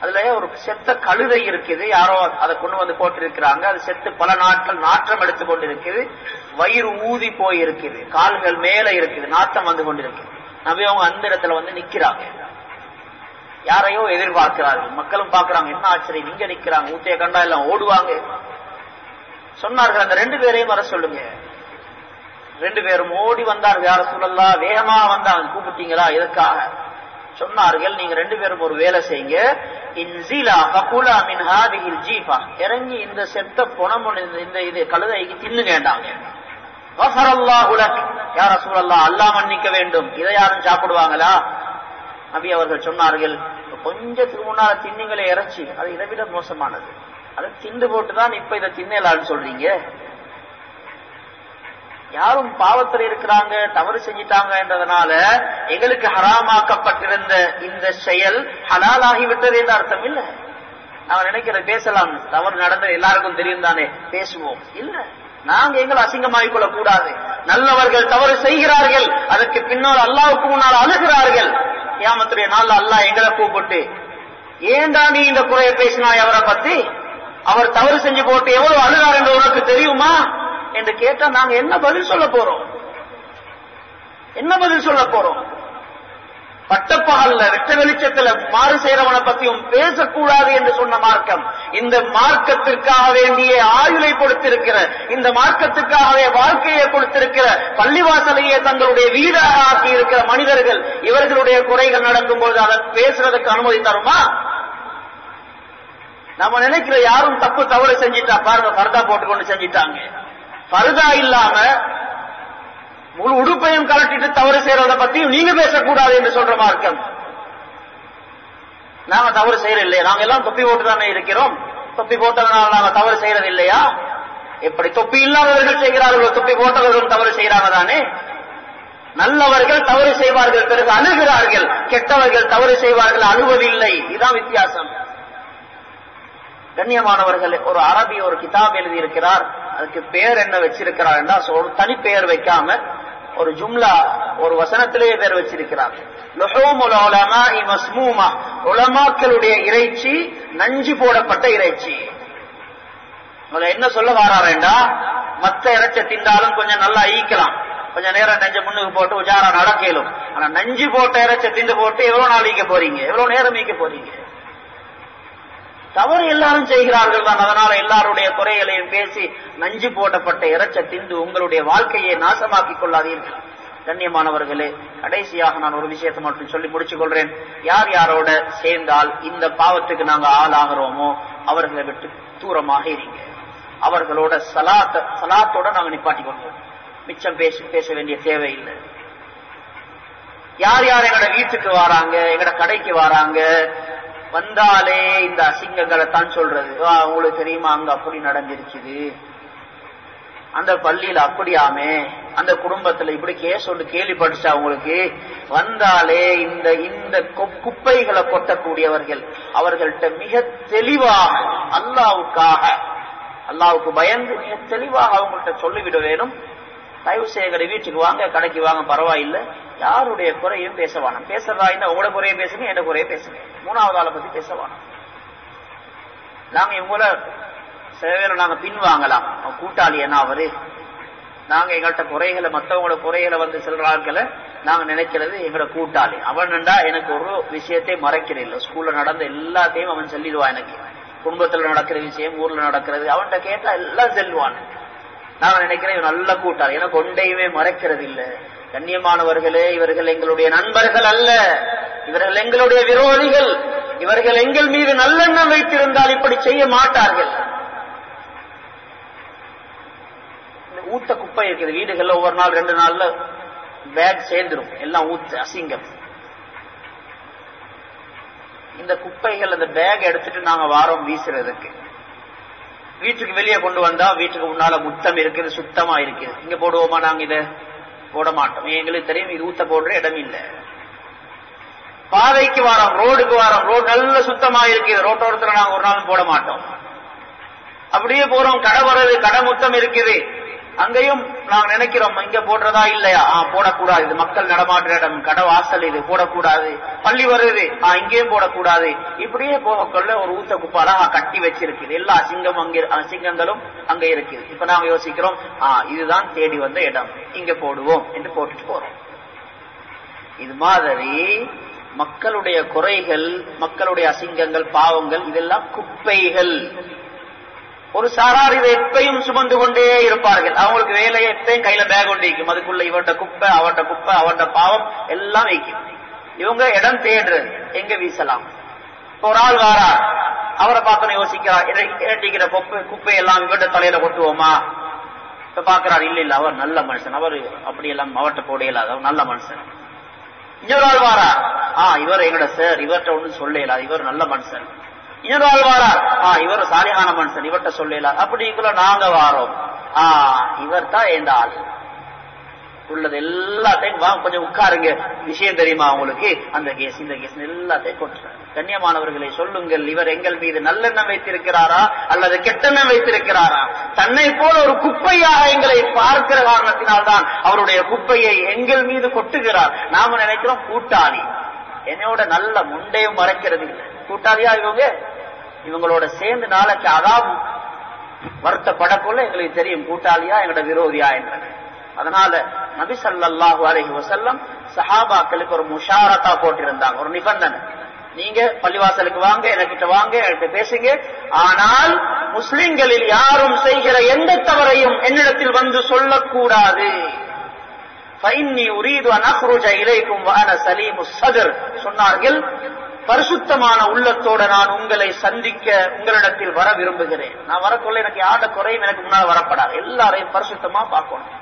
அதுல ஒரு செத்த கழுதை இருக்குது. யாரோ அதை கொண்டு வந்து போட்டிருக்கிறாங்க. அது செத்து பல நாட்கள் நாற்றம் எடுத்து கொண்டு இருக்குது வயிறு ஊதி போய் இருக்குது கால்கள் மேல இருக்குது. நாட்டம் வந்து கொண்டிருக்குது நபி அவங்க அந்த இடத்துல வந்து நிக்கிறாங்க. யாரையோ எதிர்பார்க்கிறார்கள். மக்களும் பார்க்கிறாங்க என்ன ஆச்சரியம். இங்க நிக்கிறாங்க. ஊத்தைய கண்டா எல்லாம் ஓடுவாங்க. சொன்னார்கள் அந்த ரெண்டு பேரையும் வர சொல்லுங்க. ரெண்டு பேரும் ஓடி வந்தார்கள் யார சொல்லலாம் வேகமா வந்தாங்க கூப்பிட்டீங்களா? எதற்காக? சொன்னார்கள் நீங்க ரெண்டு பேரும் ஒரு வேலை செய்யுங்க. இன்சிலா கபுலா மின் ஹாதிகில் ஜீஃபா. இறங்கி இந்த செத்த பொணம் இந்த இது கழுதைக்கு தின்னுங்கேண்டாங்க யார சூழல்லா அல்லா மன்னிக்க வேண்டும். இதை யாரும் சாப்பிடுவாங்களா? நபி அவர்கள் சொன்னார்கள் கொஞ்சத்துக்கு முன்னால தின்னுங்களை இறைச்சி. அது இதை விட மோசமானது. அதை திண்டு போட்டுதான் இப்ப இதை தின்னலான்னு சொல்றீங்க? யாரும் பாவத்தில் இருக்கிறாங்க தவறு செஞ்சிட்டாங்கன்றதுனால எங்களுக்கு ஹராமாக்கப்பட்டிருந்த இந்த செயல் ஹலாலாகி விட்டது என்ற அர்த்தம் இல்ல. நாங்க நினைக்கிற பேசலாம். தவறு நடந்த எல்லாருக்கும் தெரியும் தானே. பேசுவோம். இல்ல. நாங்க எங்களை அசிங்கமாகிக் கூடாது நல்லவர்கள் தவறு செய்கிறார்கள். அதற்கு பின்னால் அல்லாவுக்கு முன்னால் அழுகிறார்கள். ஏமத்துடைய நாள் அல்லாஹ் எங்களை கூப்பிட்டு ஏண்டா நீ இந்த குறைய பேசினாய் அவரை பத்தி? அவர் தவறு செஞ்சு போட்டு எவ்வளவு அழுகார் என்று உனக்கு தெரியுமா? என்று கேட்டா நாங்க என்ன பதில் சொல்ல போறோம்? என்ன பதில் சொல்ல போறோம்? பட்டப்பகல்ல வெட்ட வெளிச்சத்துல மாறு செய்யறவனை பத்தியும் பேசக்கூடாது என்று சொன்ன மார்க்கம். இந்த மார்க்கத்திற்காக வேண்டிய ஆயுளை கொடுத்திருக்கிற இந்த மார்க்கத்திற்காகவே வாழ்க்கையை கொடுத்திருக்கிற பள்ளிவாசலையே தங்களுடைய வீடாக ஆக்கி இருக்கிற மனிதர்கள் இவர்களுடைய குறைகள் நடக்கும்போது அதை பேசுறதுக்கு அனுமதி தருமா? நம்ம நினைக்கிற யாரும் தப்பு தவறு செஞ்சிட்டா பாருங்க பரதா போட்டுக்கொண்டு செஞ்சிட்டாங்க. பர்தா இல்லாம முழு உடுப்பையும் கலட்டிட்டு தவறு செய்யறத பத்தியும் நீங்க பேசக்கூடாது என்று சொல்ற மார்க்கம். நாங்க தவறு செய்யறது இல்லையா நாங்க எல்லாம் தொப்பி போட்டு தானே இருக்கிறோம். தொப்பி போட்டதனால நாங்க தவறு செய்யறது இல்லையா எப்படி தொப்பி இல்லாதவர்கள் செய்கிறார்களோ தொப்பி போட்டவர்களும் தவறு செய்யறாங்க தானே. நல்லவர்கள் தவறு செய்வார்கள் பிறகு அணுகிறார்கள். கெட்டவர்கள் தவறு செய்வார்கள் அணுவதில்லை. இதுதான் வித்தியாசம். கண்ணியமானவர்கள் ஒரு அரபி ஒரு கிதாப் எழுதி இருக்கிறார் அதுக்கு பெயர் என்ன வச்சிருக்கிறார் என்றால் ஒரு தனி பெயர் வைக்காம ஒரு ஜும்லா ஒரு வசனத்திலேயே பேர் வச்சிருக்கிறார். உலமாக்களுடைய இறைச்சி நஞ்சு போடப்பட்ட இறைச்சி. என்ன சொல்ல வராறேண்டா மத்த இறைச்ச திண்டாலும் கொஞ்சம் நல்லா ஈக்கலாம். கொஞ்ச நேரம் நெஞ்ச முன்னுக்கு போட்டு உஜாரா நடக்கலும். ஆனா நஞ்சு போட்ட இறைச்ச திண்டு போட்டு எவ்வளவு நாள் ஈக்க போறீங்க? எவ்வளவு நேரம் ஈக்க போறீங்க? தவறு எல்லாரும் செய்கிறார்கள் தான். அதனால எல்லாருடைய குறைகளையும் பேசி நஞ்சு போடப்பட்ட இறைச்ச திந்து உங்களுடைய வாழ்க்கையை நாசமாக்கிக் கொள்ளாதீர்கள். கண்ணியமானவர்களே கடைசியாக நான் ஒரு விஷயத்தை மட்டும் சொல்லி முடிச்சுக் கொள்றேன். யார் யாரோட சேர்ந்தால் இந்த பாவத்துக்கு நாங்க ஆளாகிறோமோ அவர்களை விட்டு தூரமாக இருங்க அவர்களோட சலாத்த சலாத்தோட நாங்க நிப்பாட்டி கொள்வோம். மிச்சம் பேச பேச வேண்டிய தேவையில்லை. யார் யார் எங்களோட வீட்டுக்கு வராங்க எங்கட கடைக்கு வராங்க வந்தாலே இந்த அசிங்கங்களை தான் சொல்றது உங்களுக்கு தெரியுமா அங்க அப்படி நடந்திருக்குது. அந்த பள்ளியில அப்படியாமே அந்த குடும்பத்துல இப்படி கேஸ் ஒன்று படிச்சா அவங்களுக்கு வந்தாலே இந்த இந்த குப்பைகளை கொட்டக்கூடியவர்கள் அவர்கள்ட்ட மிக தெளிவாக அல்லாவுக்காக அல்லாவுக்கு பயந்து மிக தெளிவாக அவங்கள்ட்ட சொல்லிவிட வேணும். தயவு செய்கிற வீட்டுக்கு வாங்க கடைக்கு வாங்க பரவாயில்லை. யாருடைய குறையும் பேசவானம் பேசுறதா இருந்தா உங்களோட குறைய பேசுங்க என்ன குறைய பேசுங்க. மூணாவது ஆளை பத்தி பேசவானம் நாங்க இவங்கள சில பேர் நாங்க பின்வாங்கலாம். கூட்டாளி என்ன அவரு நாங்க எங்கள்கிட்ட குறைகளை மத்தவங்களோட குறைகளை வந்து செல்றார்களை நாங்க நினைக்கிறது எங்களோட கூட்டாளி. அவன்டா எனக்கு ஒரு விஷயத்தை மறைக்கிறேன் இல்லை. ஸ்கூல்ல நடந்த எல்லாத்தையும் அவன் சொல்லிடுவான் எனக்கு. குடும்பத்துல நடக்கிற விஷயம் ஊர்ல நடக்கிறது அவன்கிட்ட கேட்டா எல்லாம் செல்வான் நான் நினைக்கிறேன் இவன் நல்ல கூட்டாளி. எனக்கு ஒன்றையுமே மறைக்கிறது இல்லை. கண்ணியமானவர்களே இவர்கள் எங்களுடைய நண்பர்கள் அல்ல. இவர்கள் எங்களுடைய விரோதிகள். இவர்கள் எங்கள் மீது நல்லெண்ணம் வைத்திருந்தால் இப்படி செய்ய மாட்டார்கள். ஊத்த குப்பை இருக்குது. வீடுகள்ல ஒவ்வொரு நாள் ரெண்டு நாள்ல பேக் சேர்ந்துரும். எல்லாம் ஊத்து அசிங்கம். இந்த குப்பைகள் அந்த பேக் எடுத்துட்டு நாங்க வாரம் வீசுறதுக்கு. வீட்டுக்கு வெளியே கொண்டு வந்தா வீட்டுக்கு முன்னால முத்தம் இருக்குது சுத்தமா இருக்குது. இங்க போடுவோமா நாங்க இதை? போட மாட்டோம் எங்களுக்கு தெரியும் இது ஊத்த போடுற இடம் இல்லை. பாதைக்கு வாரம் ரோடுக்கு வாரம் ரோடு நல்ல சுத்தமா இருக்குது ரோட்டோரத்துல நாங்க ஒரு நாளும் போட மாட்டோம் அப்படியே போறோம் கடை வர்றது கடை முத்தம் இருக்குது. அங்கேயும் நாங்க நினைக்கிறோம் இங்க போடுறதா இல்லையா? ஆ போடக்கூடாது. இது மக்கள் நடமாடுற இடம் கடை வாசல் இது போடக்கூடாது. பள்ளி வருது. ஆ இங்கேயும் போடக்கூடாது. இப்படியே போகக்குள்ள ஒரு ஊத்த குப்பால கட்டி வச்சிருக்குது. எல்லா அசிங்கம் அங்க அசிங்கங்களும் அங்க இருக்குது. இப்ப நாங்க யோசிக்கிறோம் ஆ இதுதான் தேடி வந்த இடம். இங்க போடுவோம் என்று போட்டுட்டு போறோம். இது மாதிரி மக்களுடைய குறைகள் மக்களுடைய அசிங்கங்கள் பாவங்கள் இதெல்லாம் குப்பைகள். ஒரு சாரார் இதை எப்பயும் சுமந்து கொண்டே இருப்பார்கள். அவங்களுக்கு வேலையை எப்பயும் கையில பேக் கொண்டு வைக்கும் அதுக்குள்ள இவட்ட குப்பை அவட்ட குப்பை அவட்ட பாவம் எல்லாம் வைக்கும் இவங்க இடம் தேடுறது எங்க வீசலாம். ஒரு ஆள் வாரா அவரை பார்க்கணும் யோசிக்கிறார் இரட்டிக்கிற குப்பை குப்பை எல்லாம் இவட்ட தலையில கொட்டுவோமா? இப்ப பாக்குறாரு இல்ல இல்ல அவர் நல்ல மனுஷன். அவர் அப்படி எல்லாம் அவட்ட போட இயலாது அவர் நல்ல மனுஷன். இன்னொரு ஆள் வாரா ஆ இவர் எங்கட சார் இவர்கிட்ட ஒன்றும் சொல்ல இயலாது. இவர் நல்ல மனுஷன். இன்னொரு ஆள் வாரார் ஆ இவர் சாலிகான மனுஷன் இவர்கிட்ட சொல்லல அப்படிக்குள்ள நாங்க வாரோம். ஆ இவர் தான் எந்த ஆள். உள்ளது எல்லாத்தையும் வாங்க கொஞ்சம் உட்காருங்க. விஷயம் தெரியுமா உங்களுக்கு? அந்த கேஸ் இந்த கேஸ் எல்லாத்தையும் கொட்டுறாரு கண்ணியமானவர்களை சொல்லுங்கள். இவர் எங்கள் மீது நல்லெண்ணம் வைத்திருக்கிறாரா? அல்லது கெட்டெண்ணம் வைத்திருக்கிறாரா? தன்னை போல ஒரு குப்பையாக எங்களை பார்க்கிற காரணத்தினால்தான் அவருடைய குப்பையை எங்கள் மீது கொட்டுகிறார். நாம நினைக்கிறோம் கூட்டாளி. என்னோட நல்ல முண்டையும் மறைக்கிறது இல்லை. கூட்டாளியா இவங்க? இவங்களோட சேர்ந்து நாளைக்கு அதாவது வருத்தப்படக்குள்ள எங்களுக்கு தெரியும் கூட்டாளியா எங்களோட விரோதியா என்ற. அதனால நபி சல்லாஹூ அலஹி வசல்லம் சஹாபாக்களுக்கு ஒரு முஷாரத்தா போட்டிருந்தாங்க ஒரு நிபந்தனை. நீங்க பள்ளிவாசலுக்கு வாங்க எனக்கிட்ட வாங்க என்கிட்ட பேசுங்க. ஆனால் முஸ்லிம்களில் யாரும் செய்கிற எந்த தவறையும் என்னிடத்தில் வந்து சொல்லக்கூடாது. சொன்னார்கள் பரிசுத்தமான உள்ளத்தோட நான் உங்களை சந்திக்க உங்களிடத்தில் வர விரும்புகிறேன். நான் வரக்குள்ள எனக்கு யாருட குறையும் எனக்கு முன்னால் வரப்படாது. எல்லாரையும் பரிசுத்தமா பார்க்கணும்.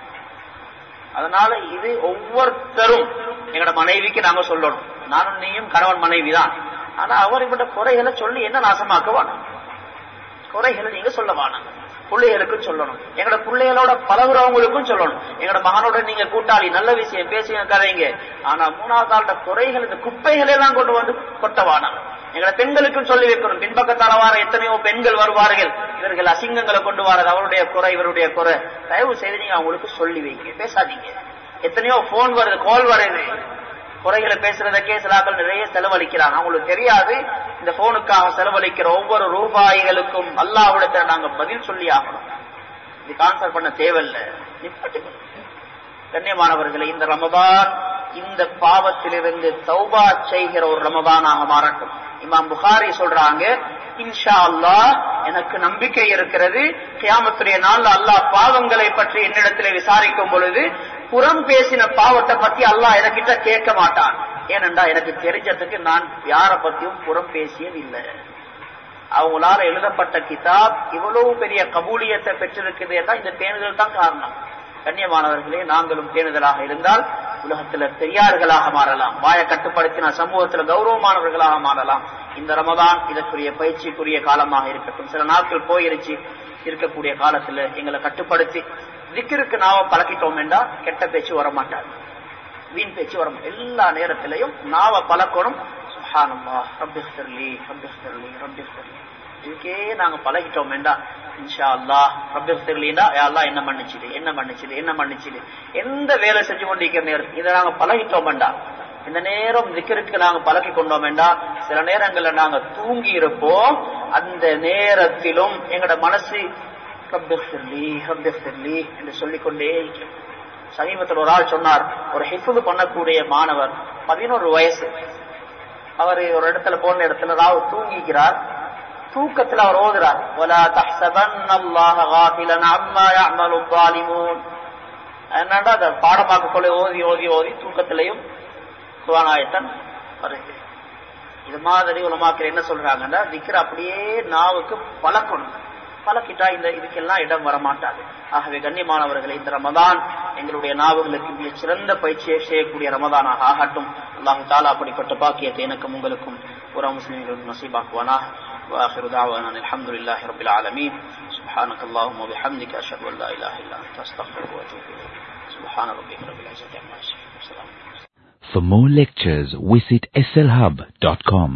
அதனால இது ஒவ்வொருத்தரும் எங்களோட மனைவிக்கு நாங்க சொல்லணும். நானும் நீயும் கணவன் மனைவி தான் ஆனா அவர் இவட குறைகளை சொல்லி என்ன நாசமாக்க குறைகளை நீங்க சொல்ல வேணாம். பிள்ளைகளுக்கும் சொல்லணும். எங்களோட பிள்ளைகளோட பழகுறவங்களுக்கும் சொல்லணும். எங்களோட மகனோட நீங்க கூட்டாளி நல்ல விஷயம் பேசுங்க கதைங்க. ஆனா மூணாவது ஆள்ட குறைகள் இந்த குப்பைகளை எல்லாம் கொண்டு வந்து கொட்டவானா? எங்களை பெண்களுக்கும் சொல்லி வைக்கணும். பின்பக்கத்தால வார எத்தனையோ பெண்கள் வருவார்கள். இவர்கள் அசிங்கங்களை கொண்டு வாரது அவருடைய குறை இவருடைய குறை. தயவு செய்து நீங்க அவங்களுக்கு சொல்லி வைங்க. பேசாதீங்க. எத்தனையோ போன் வருது கால் வருது. குறைகளை பேசுறதுக்கே சிலாக்கள் நிறைய செலவழிக்கிறாங்க. அவங்களுக்கு தெரியாது இந்த போனுக்காக செலவழிக்கிற ஒவ்வொரு ரூபாய்களுக்கும் அல்லாவிடத்தை நாங்க பதில் சொல்லி ஆகணும். இது கான்சர் பண்ண தேவையில்லை. கண்ணியமானவர்களை இந்த ரமதான் இந்த பாவத்திலிருந்து சௌபா செய்கிற ஒரு ரமதானாக மாறட்டும். இமாம் புகாரி சொல்றாங்க இன்ஷா அல்லாஹ் எனக்கு நம்பிக்கை இருக்கிறது. கியாமத்துடைய நாள் அல்லாஹ் பாவங்களை பற்றி என்னிடத்திலே விசாரிக்கும் பொழுது புறம் பேசின பாவத்தை பத்தி அல்லாஹ் எனக்கிட்ட கேட்க மாட்டான். ஏனென்றா எனக்கு தெரிஞ்சதுக்கு நான் யார பத்தியும் புறம் பேசியதில்லை அவங்களால எழுதப்பட்ட கிதாப் இவ்வளவு பெரிய கபூலியத்தை பெற்றிருக்குது இந்த பேணுதல் தான் காரணம். கண்ணியமானவர்களே நாங்களும் பேணுதலாக இருந்தால் உலகத்துல பெரியார்களாக மாறலாம். வாய கட்டுப்படுத்தின சமூகத்துல கௌரவமானவர்களாக மாறலாம். இந்த ரமதான் இதற்குரிய பயிற்சிக்குரிய காலமாக இருக்கட்டும். சில நாட்கள் போயிருச்சு இருக்கக்கூடிய காலத்துல எங்களை கட்டுப்படுத்தி திக்கிற்கு நாம பழக்கிட்டோம் என்றா கெட்ட பேச்சு வரமாட்டாது. வீண் பேச்சு வரும் எல்லா நேரத்திலையும் நாவ பழக்கணும். சுஹானம்மா ரப்பிஸ்தர்லி ரப்பிஸ்தர்லி ரப்பிஸ்தர்லி இதுக்கே நாங்க பழகிட்டோம் வேண்டா இன்ஷா அல்லா ரப்பிஸ்தர்லினா அல்லா என்ன மன்னிச்சுது என்ன மன்னிச்சுது என்ன மன்னிச்சுது எந்த வேலை செஞ்சு கொண்டிருக்கிற நேரம் இதை நாங்க பழகிட்டோம் வேண்டா இந்த நேரம் திக்கிற்கு நாங்க பழக்கி கொண்டோம் வேண்டா சில நேரங்கள்ல நாங்க தூங்கி இருப்போம் அந்த நேரத்திலும் எங்களோட மனசு என்று சொல்லிக்கொண்டே சமீபத்தில் ஒரு ஆள் சொன்னார் ஒரு ஹிஃபுது பண்ணக்கூடிய மாணவர் பதினோரு வயசு. அவர் ஒரு இடத்துல போன இடத்துல ராவ் தூங்கிக்கிறார். தூக்கத்தில் அவர் ஓதுறார். என்னடா அந்த பாடமாக்க கொள்ள ஓதி ஓதி ஓதி தூக்கத்திலையும் குவானாயத்தன் வருது. இது மாதிரி உலமாக்கிற என்ன சொல்றாங்கன்னா விக்கிற அப்படியே நாவுக்கு பழக்கணும். பழக்கிட்டா இந்த இதுக்கெல்லாம் இடம் வரமாட்டாது ஆகவே கண்ணியமானவர்களை இந்த ரமதான் எங்களுடைய நாவுகளுக்கு மிக சிறந்த பயிற்சியை செய்யக்கூடிய ரமதானாக ஆகட்டும் அல்லாஹு தாலா அப்படிப்பட்ட பாக்கியத்தை எனக்கும் உங்களுக்கும் புற முஸ்லிம்களுக்கு நசீபாக்குவானா واخر دعوانا الحمد لله رب العالمين سبحانك اللهم وبحمدك اشهد ان لا اله الا انت استغفرك واتوب اليك سبحان ربك رب العزه عما يصفون For more lectures, visit slhub.com.